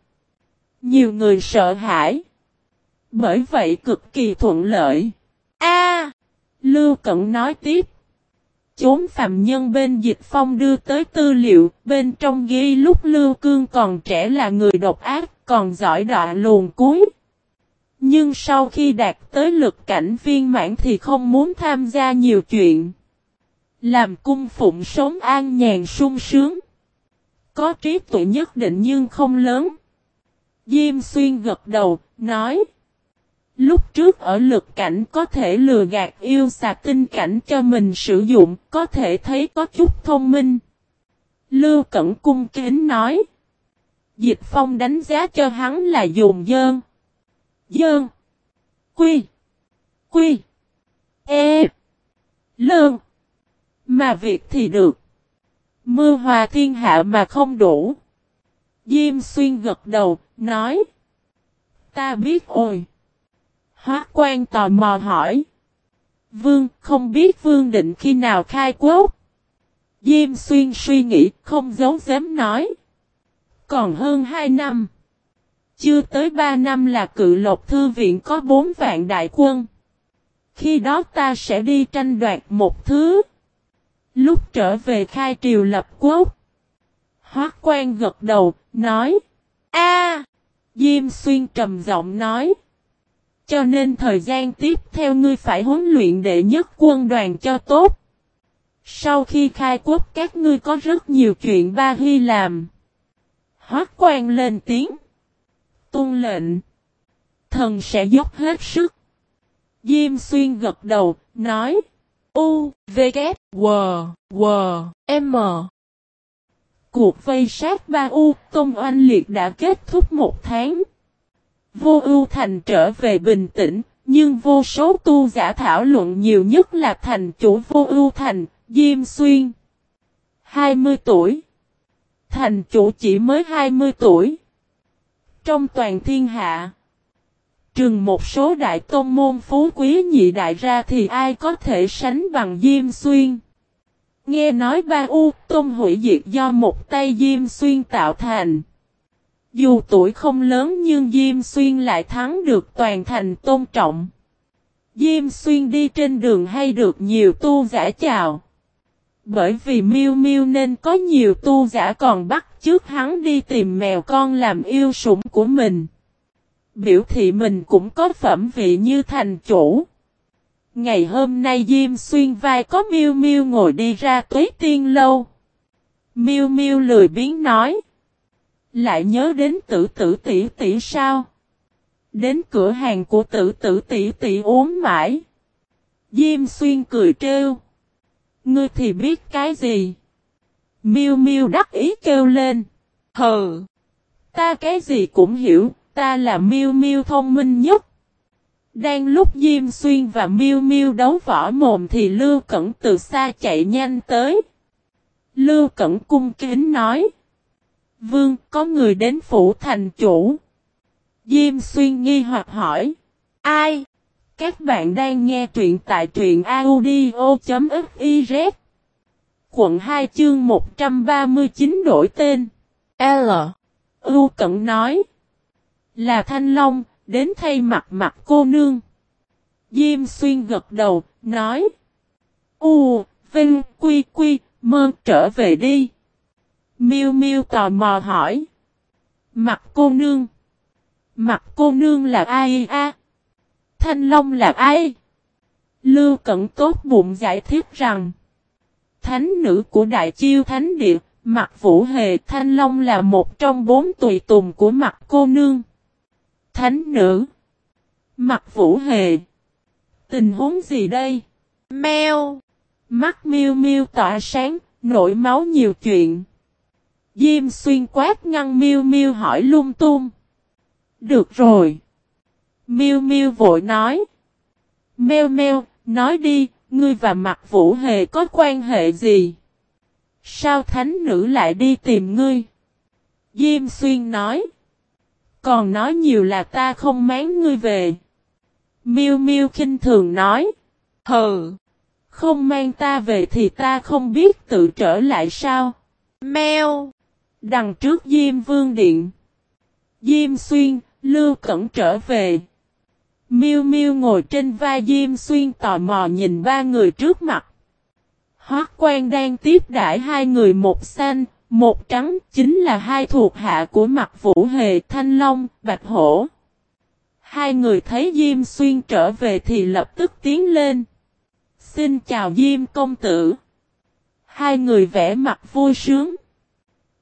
Nhiều người sợ hãi. Bởi vậy cực kỳ thuận lợi. A, Lưu Cẩn nói tiếp. Chốn phạm nhân bên dịch phong đưa tới tư liệu, bên trong ghi lúc Lưu Cương còn trẻ là người độc ác, còn giỏi đọa luồn cuối. Nhưng sau khi đạt tới lực cảnh viên mãn thì không muốn tham gia nhiều chuyện. Làm cung phụng sống an nhàn sung sướng. Có trí tuệ nhất định nhưng không lớn. Diêm xuyên gật đầu, nói. Lúc trước ở lực cảnh có thể lừa gạt yêu xà tinh cảnh cho mình sử dụng, có thể thấy có chút thông minh. Lưu Cẩn cung kính nói. Dịch Phong đánh giá cho hắn là dùng dơn. Dơn. Quy. Quy. E. Lơn. Mà việc thì được. Mưa hòa thiên hạ mà không đủ. Diêm xuyên gật đầu, nói. Ta biết ôi. Hóa quan tò mò hỏi. Vương, không biết vương định khi nào khai quốc. Diêm xuyên suy nghĩ, không giấu dám nói. Còn hơn 2 năm. Chưa tới 3 năm là cự lộc thư viện có 4 vạn đại quân. Khi đó ta sẽ đi tranh đoạt một thứ. Lúc trở về khai triều lập quốc. Hóa quan gật đầu, nói. a Diêm xuyên trầm giọng nói. Cho nên thời gian tiếp theo ngươi phải huấn luyện đệ nhất quân đoàn cho tốt. Sau khi khai quốc các ngươi có rất nhiều chuyện ba hy làm. Hoác quan lên tiếng. Tôn lệnh. Thần sẽ dốc hết sức. Diêm xuyên gật đầu, nói. U, V, K, W, W, M. Cuộc vây sát ba U, Tôn Oanh Liệt đã kết thúc một tháng. Vô ưu thành trở về bình tĩnh, nhưng vô số tu giả thảo luận nhiều nhất là thành chủ vô ưu thành, Diêm Xuyên. 20 tuổi. Thành chủ chỉ mới 20 tuổi. Trong toàn thiên hạ. Trừng một số đại tôn môn phú quý nhị đại ra thì ai có thể sánh bằng Diêm Xuyên. Nghe nói ba U tôn hủy diệt do một tay Diêm Xuyên tạo thành. Dù tuổi không lớn nhưng Diêm Xuyên lại thắng được toàn thành tôn trọng. Diêm Xuyên đi trên đường hay được nhiều tu giả chào. Bởi vì miêu miêu nên có nhiều tu giả còn bắt trước hắn đi tìm mèo con làm yêu sủng của mình. Biểu thị mình cũng có phẩm vị như thành chủ. Ngày hôm nay Diêm Xuyên vai có miêu miêu ngồi đi ra tuế tiên lâu. Miêu miêu lười biến nói. Lại nhớ đến tử tử tỷ tỷ sao? Đến cửa hàng của tử tử tỷ tỷ uống mãi. Diêm xuyên cười trêu. Ngươi thì biết cái gì? Miêu miêu đắc ý kêu lên. Hừ. Ta cái gì cũng hiểu, ta là miêu miêu thông minh nhất. Đang lúc Diêm Xuyên và Miêu Miêu đấu võ mồm thì Lưu Cẩn từ xa chạy nhanh tới. Lưu Cẩn cung kính nói. Vương, có người đến phủ thành chủ. Diêm xuyên nghi hoặc hỏi. Ai? Các bạn đang nghe truyện tại truyện audio.fiz. Quận 2 chương 139 đổi tên. L. U Cẩn nói. Là Thanh Long, đến thay mặt mặt cô nương. Diêm xuyên gật đầu, nói. U, Vinh, Quy, Quy, Mơ trở về đi. Miêu Miêu tò mò hỏi. Mặt cô nương. Mặt cô nương là ai a? Thanh Long là ai? Lưu Cẩn tốt bụng giải thích rằng. Thánh nữ của Đại Chiêu Thánh Địa, Mặt Vũ Hề Thanh Long là một trong bốn tùy tùng của mặt cô nương. Thánh nữ. Mặt Vũ Hề. Tình huống gì đây? Mèo. Mắt miêu miêu tỏa sáng, nổi máu nhiều chuyện. Diêm xuyên quát ngăn miêu miêu hỏi lung tung. Được rồi. Miêu miêu vội nói. Meo meo, nói đi, ngươi và mặt vũ hề có quan hệ gì? Sao thánh nữ lại đi tìm ngươi? Diêm xuyên nói. Còn nói nhiều là ta không mán ngươi về. Miêu miêu khinh thường nói. Hừ. Không mang ta về thì ta không biết tự trở lại sao? Mèo. Đằng trước Diêm Vương Điện. Diêm Xuyên, Lưu Cẩn trở về. Miêu Miêu ngồi trên vai Diêm Xuyên tò mò nhìn ba người trước mặt. Hoác quan đang tiếp đãi hai người một xanh, một trắng chính là hai thuộc hạ của mặt vũ hề Thanh Long, Bạch Hổ. Hai người thấy Diêm Xuyên trở về thì lập tức tiến lên. Xin chào Diêm công tử. Hai người vẽ mặt vui sướng.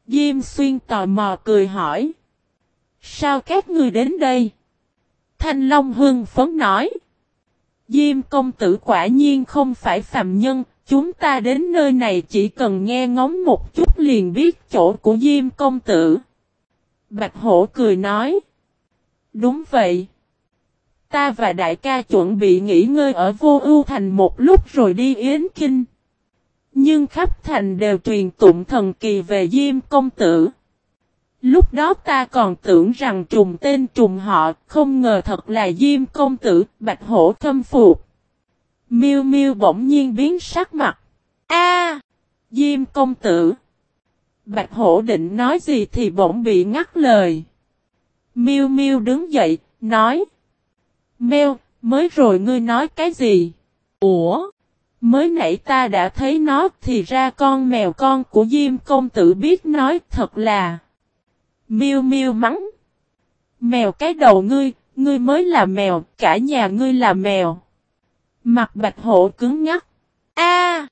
Diêm xuyên tò mò cười hỏi. Sao các người đến đây? Thanh Long hưng phấn nói. Diêm công tử quả nhiên không phải phạm nhân, chúng ta đến nơi này chỉ cần nghe ngóng một chút liền biết chỗ của Diêm công tử. Bạch hổ cười nói. Đúng vậy. Ta và đại ca chuẩn bị nghỉ ngơi ở vô ưu thành một lúc rồi đi Yến Kinh. Nhưng khắp thành đều truyền tụng thần kỳ về Diêm công tử. Lúc đó ta còn tưởng rằng trùng tên trùng họ, không ngờ thật là Diêm công tử, Bạch Hổ khâm phục. Miêu Miêu bỗng nhiên biến sắc mặt. A, Diêm công tử. Bạch Hổ định nói gì thì bỗng bị ngắt lời. Miêu Miêu đứng dậy, nói: "Meo, mới rồi ngươi nói cái gì?" "Ủa?" Mới nãy ta đã thấy nó thì ra con mèo con của Diêm công tử biết nói thật là. Miêu miêu mắng. Mèo cái đầu ngươi, ngươi mới là mèo, cả nhà ngươi là mèo. Mặt bạch hổ cứng ngắc. A!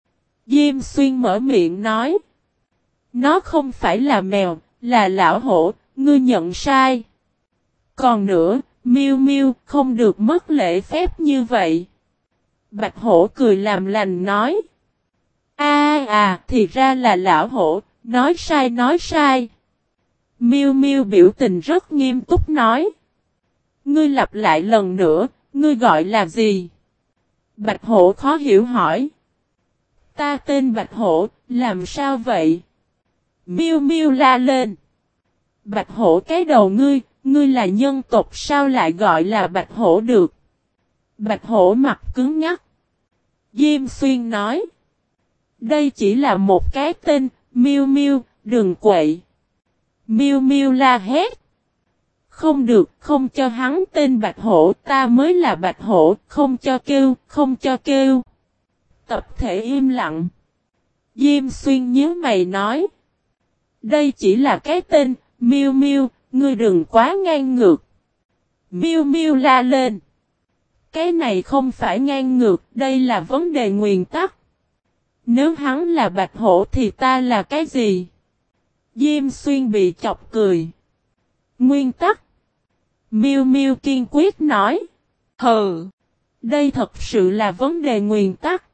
Diêm xuyên mở miệng nói. Nó không phải là mèo, là lão hổ, ngươi nhận sai. Còn nữa, miêu miêu không được mất lễ phép như vậy. Bạch hổ cười làm lành nói. A à, thì ra là lão hổ, nói sai nói sai. Miêu miêu biểu tình rất nghiêm túc nói. Ngươi lặp lại lần nữa, ngươi gọi là gì? Bạch hổ khó hiểu hỏi. Ta tên Bạch hổ, làm sao vậy? Miêu miêu la lên. Bạch hổ cái đầu ngươi, ngươi là nhân tộc sao lại gọi là bạch hổ được? Bạch hổ mặt cứng nhắc. Diêm xuyên nói. Đây chỉ là một cái tên, miêu miêu, đừng quậy. Miêu miêu la hét. Không được, không cho hắn tên bạch hổ, ta mới là bạch hổ, không cho kêu, không cho kêu. Tập thể im lặng. Diêm xuyên nhớ mày nói. Đây chỉ là cái tên, miêu miêu, ngươi đừng quá ngang ngược. Miêu miêu la lên. Cái này không phải ngang ngược, đây là vấn đề nguyên tắc. Nếu hắn là bạch hổ thì ta là cái gì? Diêm xuyên bị chọc cười. Nguyên tắc. miu miu kiên quyết nói. Hừ. Đây thật sự là vấn đề nguyên tắc.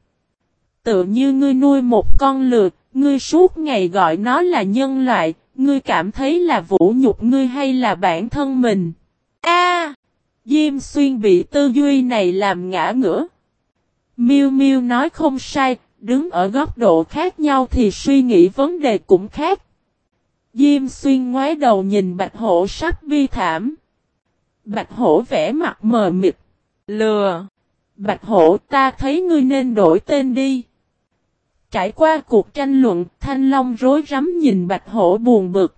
Tự như ngươi nuôi một con lượt, ngươi suốt ngày gọi nó là nhân loại, ngươi cảm thấy là vũ nhục ngươi hay là bản thân mình? A! Diêm xuyên bị tư duy này làm ngã ngửa. Miu Miu nói không sai, đứng ở góc độ khác nhau thì suy nghĩ vấn đề cũng khác. Diêm xuyên ngoái đầu nhìn bạch hổ sắc bi thảm. Bạch hổ vẽ mặt mờ mịt. Lừa. Bạch hổ ta thấy ngươi nên đổi tên đi. Trải qua cuộc tranh luận, Thanh Long rối rắm nhìn Bạch Hổ buồn bực.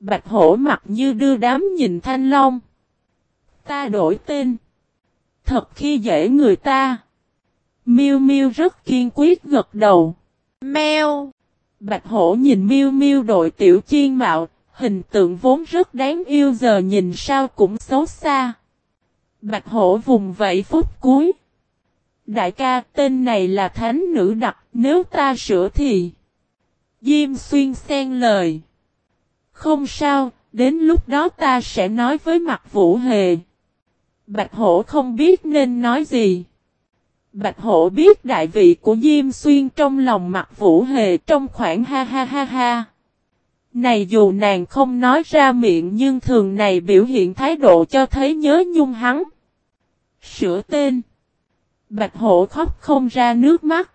Bạch Hổ mặt như đưa đám nhìn Thanh Long. Ta đổi tên. Thật khi dễ người ta. Miu Miu rất kiên quyết gật đầu. meo Bạch Hổ nhìn Miu Miu đội tiểu chiên mạo, hình tượng vốn rất đáng yêu giờ nhìn sao cũng xấu xa. Bạch Hổ vùng vẫy phút cuối. Đại ca, tên này là thánh nữ đặc, nếu ta sửa thì... Diêm xuyên xen lời. Không sao, đến lúc đó ta sẽ nói với mặt vũ hề. Bạch hổ không biết nên nói gì. Bạch hổ biết đại vị của Diêm Xuyên trong lòng mặt vũ hề trong khoảng ha ha ha ha. Này dù nàng không nói ra miệng nhưng thường này biểu hiện thái độ cho thấy nhớ nhung hắn. Sửa tên. Bạch hổ khóc không ra nước mắt.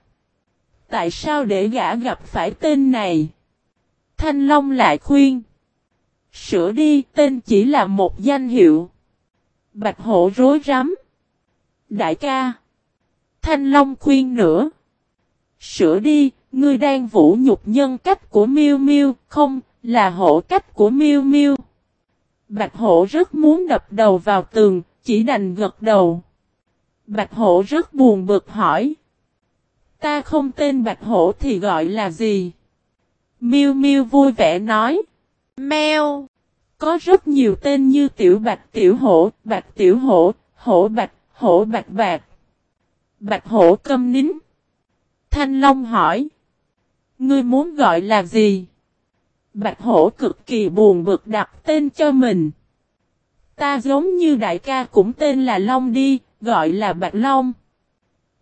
Tại sao để gã gặp phải tên này? Thanh Long lại khuyên. Sửa đi, tên chỉ là một danh hiệu. Bạch hổ rối rắm. Đại ca. Thanh Long khuyên nữa. Sửa đi, ngươi đang vũ nhục nhân cách của Miêu Miêu, không, là hổ cách của Miêu Miêu. Bạch hổ rất muốn đập đầu vào tường, chỉ đành gật đầu. Bạch hổ rất buồn bực hỏi. Ta không tên Bạch hổ thì gọi là gì? Miu Miu vui vẻ nói. Mèo. Có rất nhiều tên như tiểu bạch tiểu hổ, bạch tiểu hổ, hổ bạch, hổ bạch bạc. Bạch hổ câm nín. Thanh Long hỏi. Ngươi muốn gọi là gì? Bạch hổ cực kỳ buồn bực đặt tên cho mình. Ta giống như đại ca cũng tên là Long đi, gọi là Bạch Long.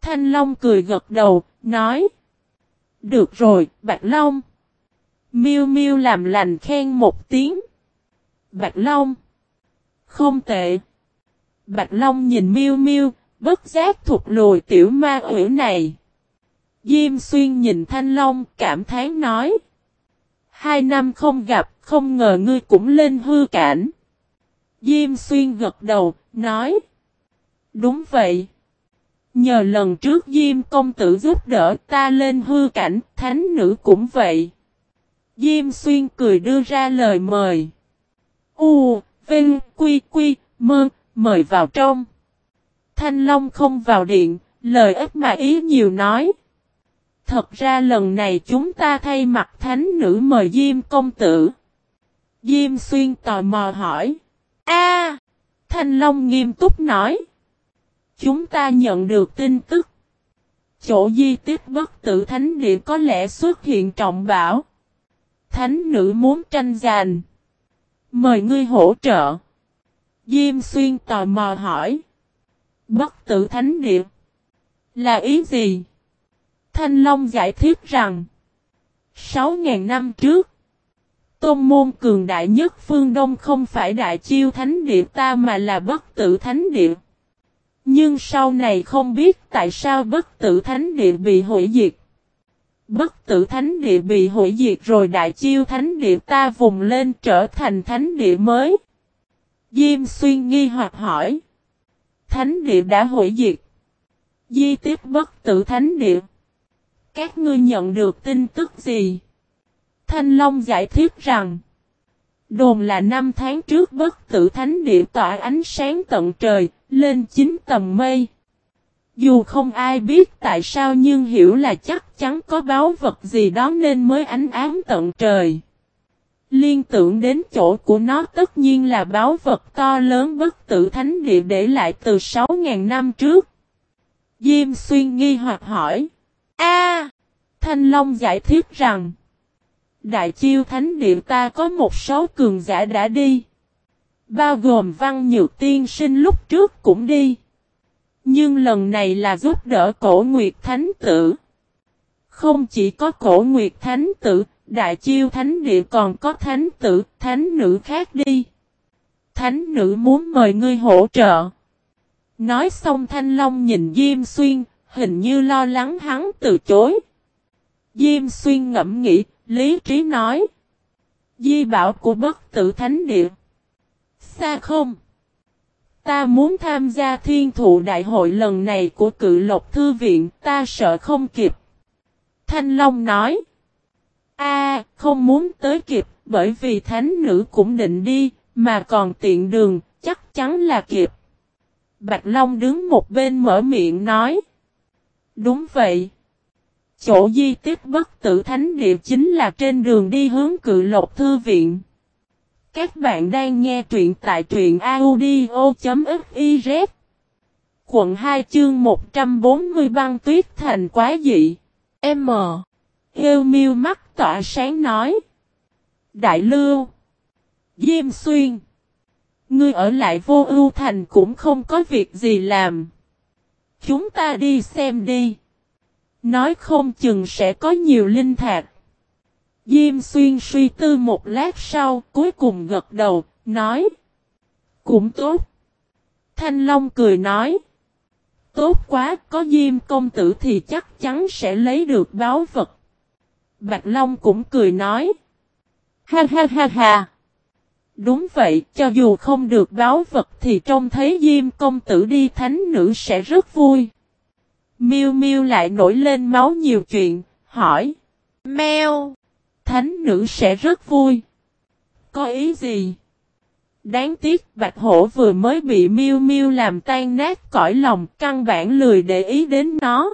Thanh Long cười gật đầu, nói. Được rồi, Bạch Long. Miêu Miêu làm lành khen một tiếng. Bạch Long. Không tệ. Bạch Long nhìn Miêu Miêu, bất giác thụt lùi tiểu ma ủy này. Diêm xuyên nhìn Thanh Long cảm thán nói. Hai năm không gặp, không ngờ ngươi cũng lên hư cảnh. Diêm xuyên gật đầu, nói. Đúng vậy. Nhờ lần trước Diêm công tử giúp đỡ ta lên hư cảnh, thánh nữ cũng vậy. Diêm xuyên cười đưa ra lời mời. U, Vinh, Quy, Quy, Mơ, mời vào trong. Thanh Long không vào điện, lời ít mà ý nhiều nói. Thật ra lần này chúng ta thay mặt thánh nữ mời Diêm công tử. Diêm xuyên tò mò hỏi. A, Thanh Long nghiêm túc nói. Chúng ta nhận được tin tức. Chỗ di tích bất tử thánh địa có lẽ xuất hiện trọng bảo. Thánh nữ muốn tranh giành. Mời ngươi hỗ trợ. Diêm xuyên tò mò hỏi. Bất tử thánh địa. Là ý gì? Thanh Long giải thích rằng. 6.000 năm trước. Tôn môn cường đại nhất phương Đông không phải đại chiêu thánh địa ta mà là bất tử thánh địa. Nhưng sau này không biết tại sao bất tử thánh địa bị hủy diệt. Bất tử thánh địa bị hủy diệt rồi đại chiêu thánh địa ta vùng lên trở thành thánh địa mới. Diêm xuyên nghi hoặc hỏi. Thánh địa đã hủy diệt. Di tiếp bất tử thánh địa. Các ngươi nhận được tin tức gì? Thanh Long giải thích rằng. Đồn là năm tháng trước bất tử thánh địa tỏa ánh sáng tận trời, lên chín tầng mây. Dù không ai biết tại sao nhưng hiểu là chắc chắn có báo vật gì đó nên mới ánh ám tận trời. Liên tưởng đến chỗ của nó tất nhiên là báo vật to lớn bất tử thánh địa để lại từ 6.000 năm trước. Diêm xuyên nghi hoặc hỏi. A Thanh Long giải thích rằng. Đại chiêu thánh địa ta có một số cường giả đã đi. Bao gồm văn nhược tiên sinh lúc trước cũng đi. Nhưng lần này là giúp đỡ cổ nguyệt thánh tử. Không chỉ có cổ nguyệt thánh tử, đại chiêu thánh địa còn có thánh tử, thánh nữ khác đi. Thánh nữ muốn mời ngươi hỗ trợ. Nói xong Thanh Long nhìn Diêm Xuyên, hình như lo lắng hắn từ chối. Diêm Xuyên ngẫm nghĩ, lý trí nói. Di bảo của bất tử thánh địa. Xa không? Ta muốn tham gia thiên thụ đại hội lần này của cự lộc thư viện, ta sợ không kịp. Thanh Long nói. A, không muốn tới kịp, bởi vì thánh nữ cũng định đi, mà còn tiện đường, chắc chắn là kịp. Bạch Long đứng một bên mở miệng nói. Đúng vậy. Chỗ di tiết bất tử thánh địa chính là trên đường đi hướng cự lộc thư viện. Các bạn đang nghe truyện tại truyện audio.fiz Quận 2 chương 140 băng tuyết thành quá dị. M. Yêu miêu mắt tỏa sáng nói. Đại lưu. Diêm xuyên. Ngươi ở lại vô ưu thành cũng không có việc gì làm. Chúng ta đi xem đi. Nói không chừng sẽ có nhiều linh thạch. Diêm xuyên suy tư một lát sau, cuối cùng gật đầu, nói. Cũng tốt. Thanh Long cười nói. Tốt quá, có Diêm công tử thì chắc chắn sẽ lấy được báo vật. Bạch Long cũng cười nói. Ha ha ha ha. Đúng vậy, cho dù không được báo vật thì trông thấy Diêm công tử đi thánh nữ sẽ rất vui. Miêu Miêu lại nổi lên máu nhiều chuyện, hỏi. Mèo, thánh nữ sẽ rất vui. Có ý gì? Đáng tiếc Bạch Hổ vừa mới bị Miêu Miêu làm tan nát cõi lòng, căn bản lười để ý đến nó.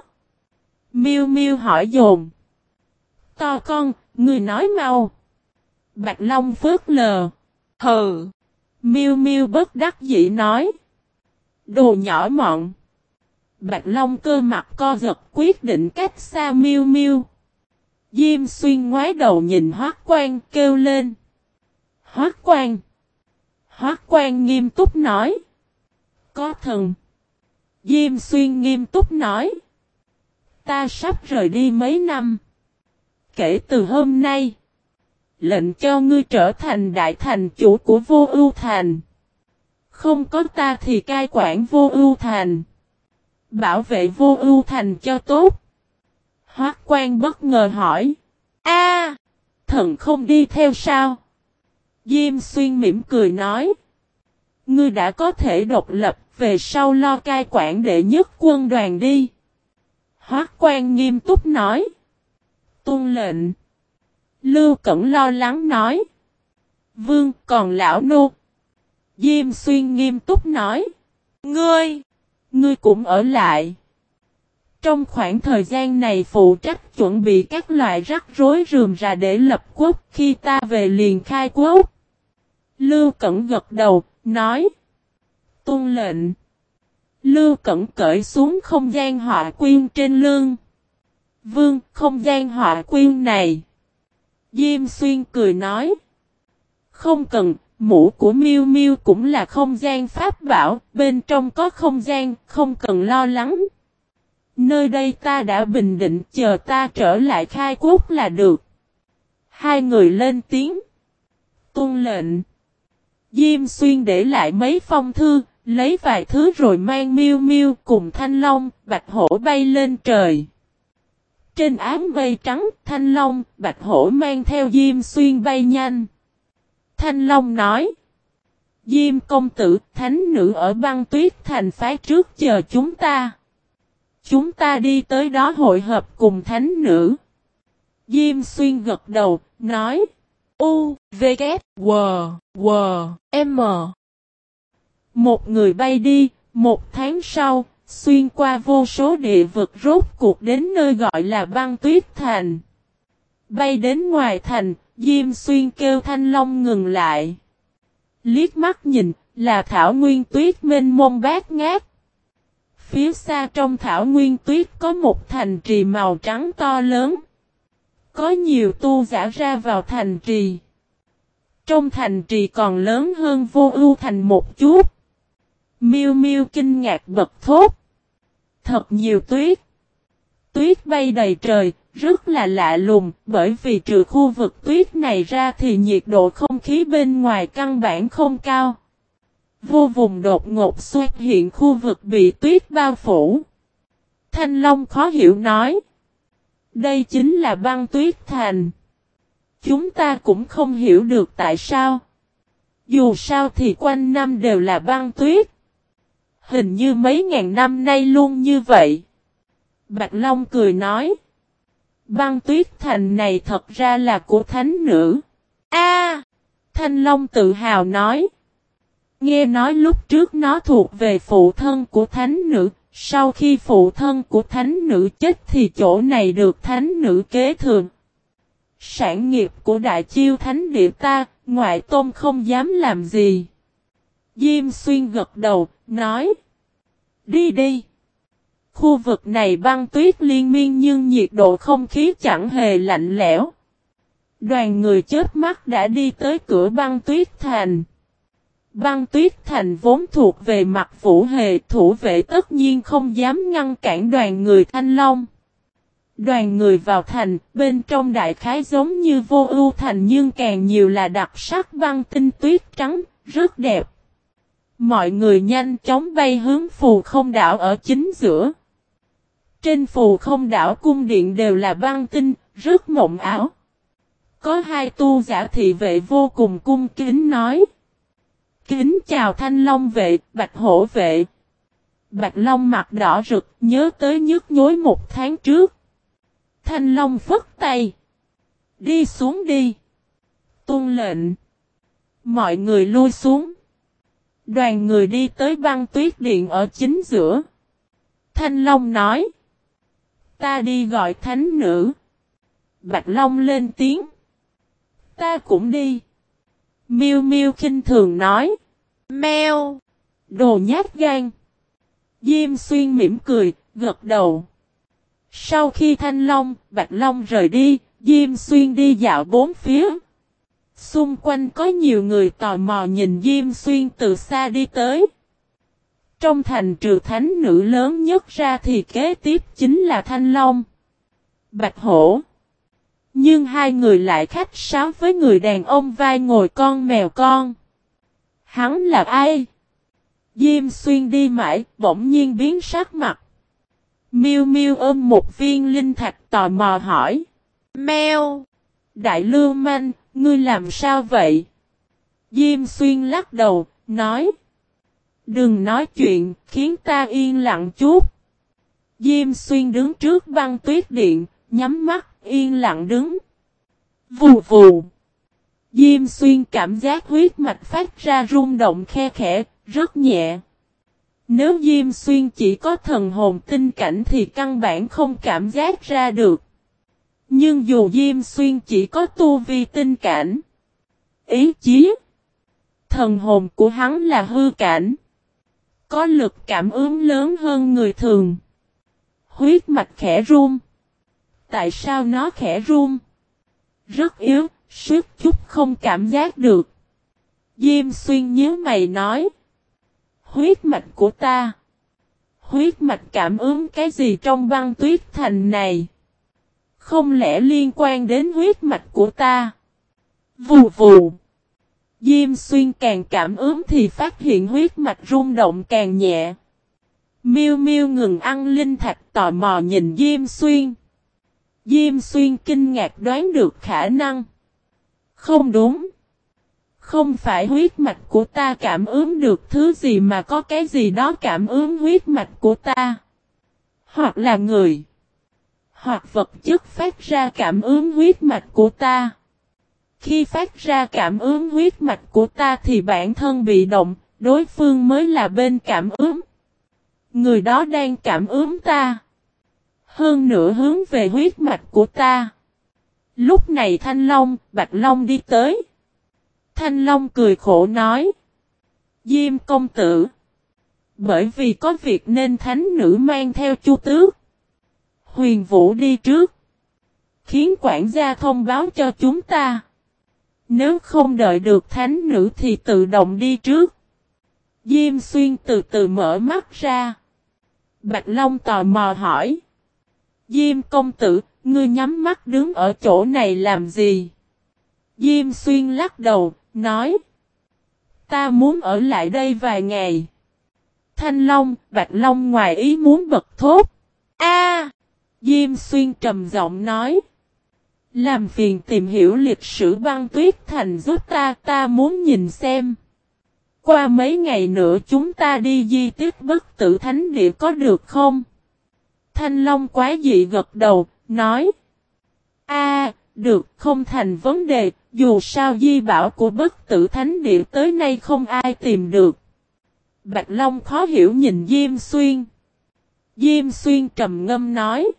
Miêu Miêu hỏi dồn. To con, người nói mau. Bạch Long phớt lờ. Hừ. Miêu Miêu bất đắc dĩ nói. Đồ nhỏ mọn. Bạch Long cơ mặt co giật quyết định cách xa Miêu Miêu. Diêm xuyên ngoái đầu nhìn Hoác Quan kêu lên. Hoác Quan. Hoác Quan nghiêm túc nói. Có thần. Diêm xuyên nghiêm túc nói. Ta sắp rời đi mấy năm. Kể từ hôm nay. Lệnh cho ngươi trở thành đại thành chủ của vô ưu thành. Không có ta thì cai quản vô ưu thành. Bảo vệ vô ưu thành cho tốt. Hoác quan bất ngờ hỏi. “A, thần không đi theo sao? Diêm xuyên mỉm cười nói. Ngươi đã có thể độc lập, về sau lo cai quản đệ nhất quân đoàn đi. Hoác quan nghiêm túc nói. Tôn lệnh. Lưu Cẩn lo lắng nói. Vương còn lão nô. Diêm xuyên nghiêm túc nói. Ngươi, ngươi cũng ở lại. Trong khoảng thời gian này phụ trách chuẩn bị các loại rắc rối rườm rà để lập quốc khi ta về liền khai quốc. Lưu Cẩn gật đầu, nói. Tôn lệnh. Lưu Cẩn cởi xuống không gian họa quyên trên lưng. Vương, không gian họa quyên này. Diêm Xuyên cười nói. Không cần, mũ của Miu Miu cũng là không gian pháp bảo, bên trong có không gian, không cần lo lắng. Nơi đây ta đã bình định chờ ta trở lại khai quốc là được. Hai người lên tiếng. Tôn lệnh. Diêm xuyên để lại mấy phong thư, lấy vài thứ rồi mang miêu miêu cùng thanh long, bạch hổ bay lên trời. Trên ám mây trắng, thanh long, bạch hổ mang theo diêm xuyên bay nhanh. Thanh long nói. Diêm công tử, thánh nữ ở băng tuyết thành phái trước chờ chúng ta. Chúng ta đi tới đó hội hợp cùng thánh nữ. Diêm xuyên gật đầu, nói. U, V, K, W, W, M. Một người bay đi, một tháng sau, xuyên qua vô số địa vực rốt cuộc đến nơi gọi là băng tuyết thành. Bay đến ngoài thành, Diêm Xuyên kêu Thanh Long ngừng lại. Liếc mắt nhìn, là Thảo Nguyên Tuyết mênh mông bát ngát. Phía xa trong Thảo Nguyên Tuyết có một thành trì màu trắng to lớn. Có nhiều tu giả ra vào thành trì. Trong thành trì còn lớn hơn vô ưu thành một chút. Miêu miêu kinh ngạc bật thốt. Thật nhiều tuyết. Tuyết bay đầy trời, rất là lạ lùng, bởi vì trừ khu vực tuyết này ra thì nhiệt độ không khí bên ngoài căn bản không cao. Vô vùng đột ngột xuất hiện khu vực bị tuyết bao phủ. Thanh Long khó hiểu nói. Đây chính là băng tuyết thành. Chúng ta cũng không hiểu được tại sao. Dù sao thì quanh năm đều là băng tuyết. Hình như mấy ngàn năm nay luôn như vậy. Bạch Long cười nói. Băng tuyết thành này thật ra là của thánh nữ. A, Thanh Long tự hào nói. Nghe nói lúc trước nó thuộc về phụ thân của thánh nữ, sau khi phụ thân của thánh nữ chết thì chỗ này được thánh nữ kế thừa. Sản nghiệp của đại chiêu thánh địa ta, ngoại tôn không dám làm gì. Diêm xuyên gật đầu, nói. Đi đi. Khu vực này băng tuyết liên miên nhưng nhiệt độ không khí chẳng hề lạnh lẽo. Đoàn người chết mắt đã đi tới cửa băng tuyết thành. Băng tuyết thành vốn thuộc về mặt vũ hề thủ vệ tất nhiên không dám ngăn cản đoàn người thanh long. Đoàn người vào thành, bên trong đại khái giống như vô ưu thành nhưng càng nhiều là đặc sắc băng tinh tuyết trắng, rất đẹp. Mọi người nhanh chóng bay hướng phù không đảo ở chính giữa. Trên phù không đảo cung điện đều là băng tinh, rất mộng ảo. Có hai tu giả thị vệ vô cùng cung kính nói. Kính chào thanh long vệ, bạch hổ vệ. Bạch long mặt đỏ rực, nhớ tới nhức nhối một tháng trước. Thanh long phất tay. Đi xuống đi. Tôn lệnh. Mọi người lui xuống. Đoàn người đi tới băng tuyết điện ở chính giữa. Thanh Long nói. Ta đi gọi thánh nữ. Bạch Long lên tiếng. Ta cũng đi. Miêu Miêu khinh thường nói. Mèo. Đồ nhát gan. Diêm xuyên mỉm cười, gật đầu. Sau khi Thanh Long, Bạch Long rời đi, Diêm xuyên đi dạo bốn phía. Xung quanh có nhiều người tò mò nhìn Diêm Xuyên từ xa đi tới. Trong thành trừ thánh nữ lớn nhất ra thì kế tiếp chính là Thanh Long. Bạch Hổ. Nhưng hai người lại khách sáo với người đàn ông vai ngồi con mèo con. Hắn là ai? Diêm xuyên đi mãi, bỗng nhiên biến sắc mặt. Miu Miu ôm một viên linh thạch tò mò hỏi. Mèo! Đại lưu manh, ngươi làm sao vậy? Diêm xuyên lắc đầu, nói. Đừng nói chuyện, khiến ta yên lặng chút. Diêm xuyên đứng trước băng tuyết điện, nhắm mắt, yên lặng đứng. Vù vù. Diêm xuyên cảm giác huyết mạch phát ra rung động khe khẽ, rất nhẹ. Nếu Diêm Xuyên chỉ có thần hồn tinh cảnh thì căn bản không cảm giác ra được. Nhưng dù Diêm Xuyên chỉ có tu vi tinh cảnh, ý chí, thần hồn của hắn là hư cảnh. Có lực cảm ứng lớn hơn người thường. Huyết mạch khẽ run. Tại sao nó khẽ run? Rất yếu, suốt chút không cảm giác được. Diêm xuyên nhớ mày nói. Huyết mạch của ta. Huyết mạch cảm ứng cái gì trong băng tuyết thành này? Không lẽ liên quan đến huyết mạch của ta? Vù vù. Diêm xuyên càng cảm ứng thì phát hiện huyết mạch rung động càng nhẹ. Miêu miêu ngừng ăn linh thạch tò mò nhìn Diêm xuyên. Diêm xuyên kinh ngạc đoán được khả năng. Không đúng. Không phải huyết mạch của ta cảm ứng được thứ gì mà có cái gì đó cảm ứng huyết mạch của ta. Hoặc là người. Hoặc vật chất phát ra cảm ứng huyết mạch của ta. Khi phát ra cảm ứng huyết mạch của ta thì bản thân bị động, đối phương mới là bên cảm ứng. Người đó đang cảm ứng ta. Hơn nữa hướng về huyết mạch của ta. Lúc này Thanh Long, Bạch Long đi tới. Thanh Long cười khổ nói. Diêm công tử. Bởi vì có việc nên thánh nữ mang theo chu tước. Huyền Vũ đi trước. Khiến quản gia thông báo cho chúng ta. Nếu không đợi được thánh nữ thì tự động đi trước. Diêm xuyên từ từ mở mắt ra. Bạch Long tò mò hỏi. Diêm công tử, ngươi nhắm mắt đứng ở chỗ này làm gì? Diêm xuyên lắc đầu, nói. Ta muốn ở lại đây vài ngày. Thanh Long, Bạch Long ngoài ý muốn bật thốt. A! Diêm xuyên trầm giọng nói. Làm phiền tìm hiểu lịch sử băng tuyết thành giúp ta, ta muốn nhìn xem. Qua mấy ngày nữa chúng ta đi di tích bất tử thánh địa có được không? Thanh Long quá dị gật đầu, nói. A, được, không thành vấn đề, dù sao di bảo của bất tử thánh địa tới nay không ai tìm được. Bạch Long khó hiểu nhìn Diêm Xuyên. Diêm Xuyên trầm ngâm nói.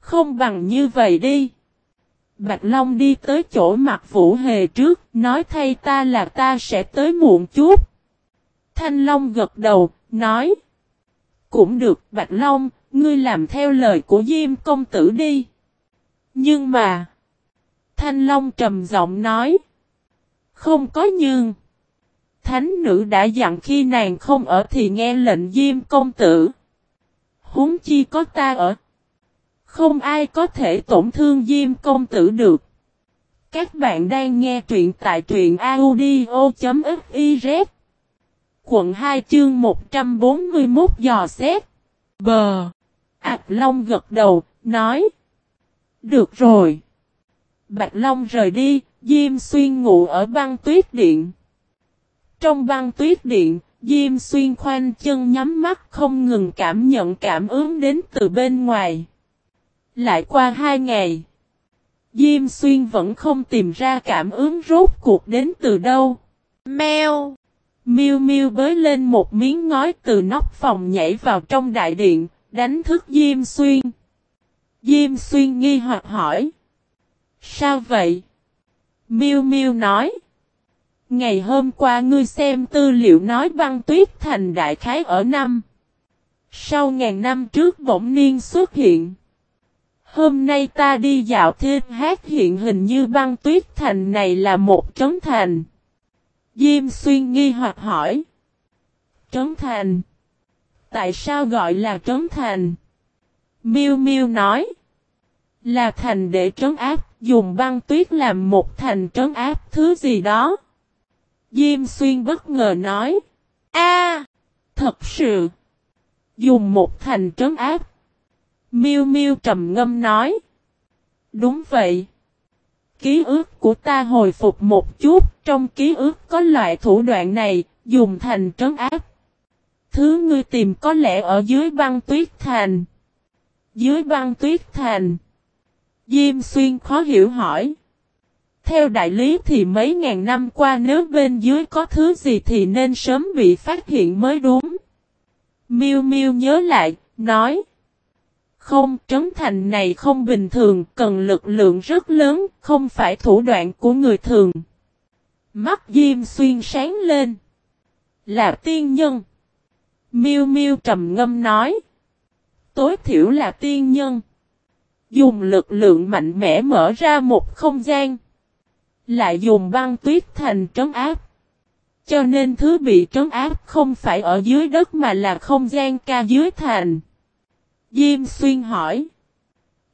Không bằng như vậy đi. Bạch Long đi tới chỗ mặt Vũ Hề trước, nói thay ta là ta sẽ tới muộn chút. Thanh Long gật đầu, nói. Cũng được, Bạch Long, ngươi làm theo lời của Diêm công tử đi. Nhưng mà... Thanh Long trầm giọng nói. Không có nhưng. Thánh nữ đã dặn khi nàng không ở thì nghe lệnh Diêm công tử. Húng chi có ta ở. Không ai có thể tổn thương Diêm công tử được. Các bạn đang nghe truyện tại truyện audio.fiz Quận 2 chương 141 dò xét Bờ Ảp Long gật đầu, nói Được rồi Bạch Long rời đi, Diêm Xuyên ngủ ở băng tuyết điện Trong băng tuyết điện, Diêm Xuyên khoanh chân nhắm mắt không ngừng cảm nhận cảm ứng đến từ bên ngoài lại qua hai ngày. Diêm xuyên vẫn không tìm ra cảm ứng rốt cuộc đến từ đâu. Mèo! Miu Miu bới lên một miếng ngói từ nóc phòng nhảy vào trong đại điện, đánh thức Diêm Xuyên. Diêm Xuyên nghi hoặc hỏi. Sao vậy? Miu Miu nói. Ngày hôm qua ngươi xem tư liệu nói băng tuyết thành đại khái ở năm. Sau ngàn năm trước bỗng niên xuất hiện. Hôm nay ta đi dạo thiên hát hiện hình như băng tuyết thành này là một trấn thành. Diêm xuyên nghi hoặc hỏi. Trấn thành. Tại sao gọi là trấn thành? Miêu Miêu nói. Là thành để trấn áp, dùng băng tuyết làm một thành trấn áp thứ gì đó. Diêm xuyên bất ngờ nói. a thật sự. Dùng một thành trấn áp. Miêu Miêu trầm ngâm nói. Đúng vậy. Ký ức của ta hồi phục một chút, trong ký ức có loại thủ đoạn này, dùng thành trấn áp. Thứ ngươi tìm có lẽ ở dưới băng tuyết thành. Dưới băng tuyết thành. Diêm xuyên khó hiểu hỏi. Theo đại lý thì mấy ngàn năm qua nếu bên dưới có thứ gì thì nên sớm bị phát hiện mới đúng. Miêu Miêu nhớ lại, nói. Không, trấn thành này không bình thường, cần lực lượng rất lớn, không phải thủ đoạn của người thường. Mắt Diêm Xuyên sáng lên. Là tiên nhân. Miêu Miêu trầm ngâm nói. Tối thiểu là tiên nhân. Dùng lực lượng mạnh mẽ mở ra một không gian. Lại dùng băng tuyết thành trấn áp. Cho nên thứ bị trấn áp không phải ở dưới đất mà là không gian ca dưới thành. Diêm xuyên hỏi.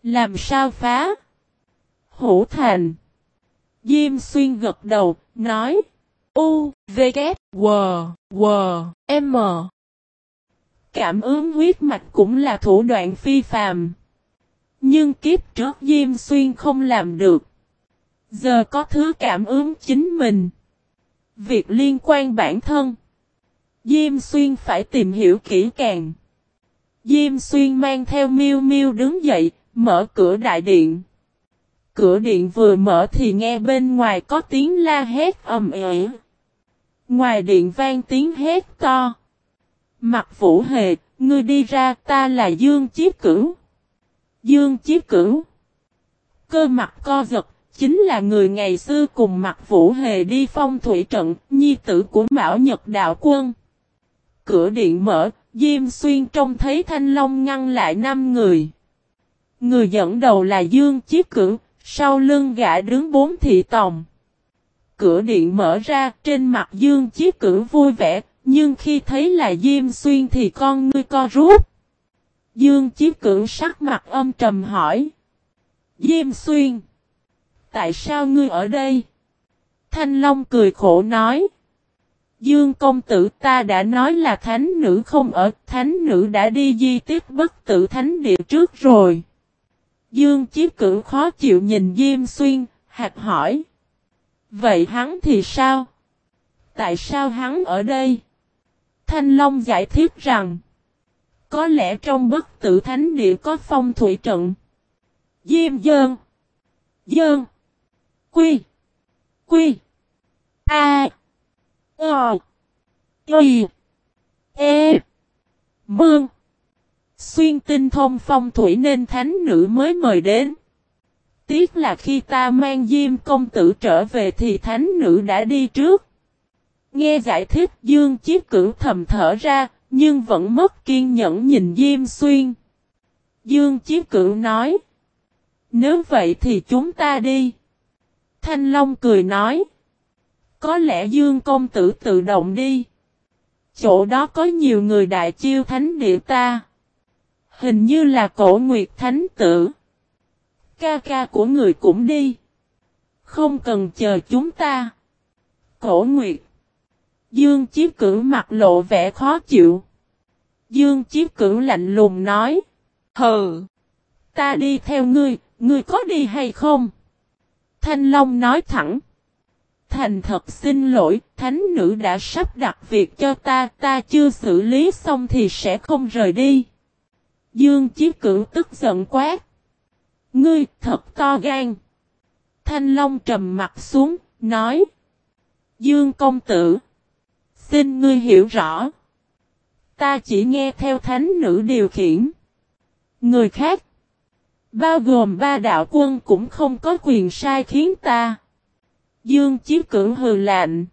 Làm sao phá? Hữu thành. Diêm xuyên gật đầu, nói. U, V, K, W, W, M. Cảm ứng huyết mạch cũng là thủ đoạn phi phàm. Nhưng kiếp trước Diêm Xuyên không làm được. Giờ có thứ cảm ứng chính mình. Việc liên quan bản thân. Diêm Xuyên phải tìm hiểu kỹ càng. Diêm Xuyên mang theo miêu miêu đứng dậy, mở cửa đại điện. Cửa điện vừa mở thì nghe bên ngoài có tiếng la hét ầm ĩ. Ngoài điện vang tiếng hét to. Mặt vũ hề, ngươi đi ra ta là Dương Chiếp Cửu. Dương Chiếp Cửu. Cơ mặt co giật, chính là người ngày xưa cùng mặt vũ hề đi phong thủy trận, nhi tử của Mão Nhật Đạo Quân. Cửa điện mở, Diêm Xuyên trông thấy Thanh Long ngăn lại năm người. Người dẫn đầu là Dương Chiếp Cửu, sau lưng gã đứng bốn thị tòng. Cửa điện mở ra, trên mặt Dương Chiếp Cửu vui vẻ, nhưng khi thấy là Diêm Xuyên thì con ngươi co rút. Dương Chí Cửu sắc mặt âm trầm hỏi. Diêm Xuyên! Tại sao ngươi ở đây? Thanh Long cười khổ nói. Dương công tử ta đã nói là thánh nữ không ở, thánh nữ đã đi di tiết bất tử thánh địa trước rồi. Dương Chí Cửu khó chịu nhìn Diêm Xuyên, hạt hỏi. Vậy hắn thì sao? Tại sao hắn ở đây? Thanh Long giải thích rằng, có lẽ trong bất tử thánh địa có phong thủy trận. Diêm dơn. Dơn. Quy. Quy. A. Ờ. Y. E. Mương. Xuyên tinh thông phong thủy nên thánh nữ mới mời đến. Tiếc là khi ta mang Diêm công tử trở về thì thánh nữ đã đi trước. Nghe giải thích Dương Chiếc cửu thầm thở ra, nhưng vẫn mất kiên nhẫn nhìn Diêm Xuyên. Dương Chiếc cửu nói. Nếu vậy thì chúng ta đi. Thanh Long cười nói. Có lẽ Dương công tử tự động đi. Chỗ đó có nhiều người đại chiêu thánh địa ta. Hình như là cổ nguyệt thánh tử. Ca ca của người cũng đi. Không cần chờ chúng ta. Cổ nguyệt. Dương Chiếc Cửu mặt lộ vẻ khó chịu. Dương Chiếc Cửu lạnh lùng nói. Hừ. Ta đi theo ngươi, ngươi có đi hay không? Thanh Long nói thẳng. Thành thật xin lỗi, thánh nữ đã sắp đặt việc cho ta, ta chưa xử lý xong thì sẽ không rời đi. Dương Chiếc Cửu tức giận quát. Ngươi thật to gan. Thanh Long trầm mặt xuống, nói. Dương công tử. Xin ngươi hiểu rõ. Ta chỉ nghe theo thánh nữ điều khiển. Người khác. Bao gồm ba đạo quân cũng không có quyền sai khiến ta. Dương Chí Cửu hừ lạnh.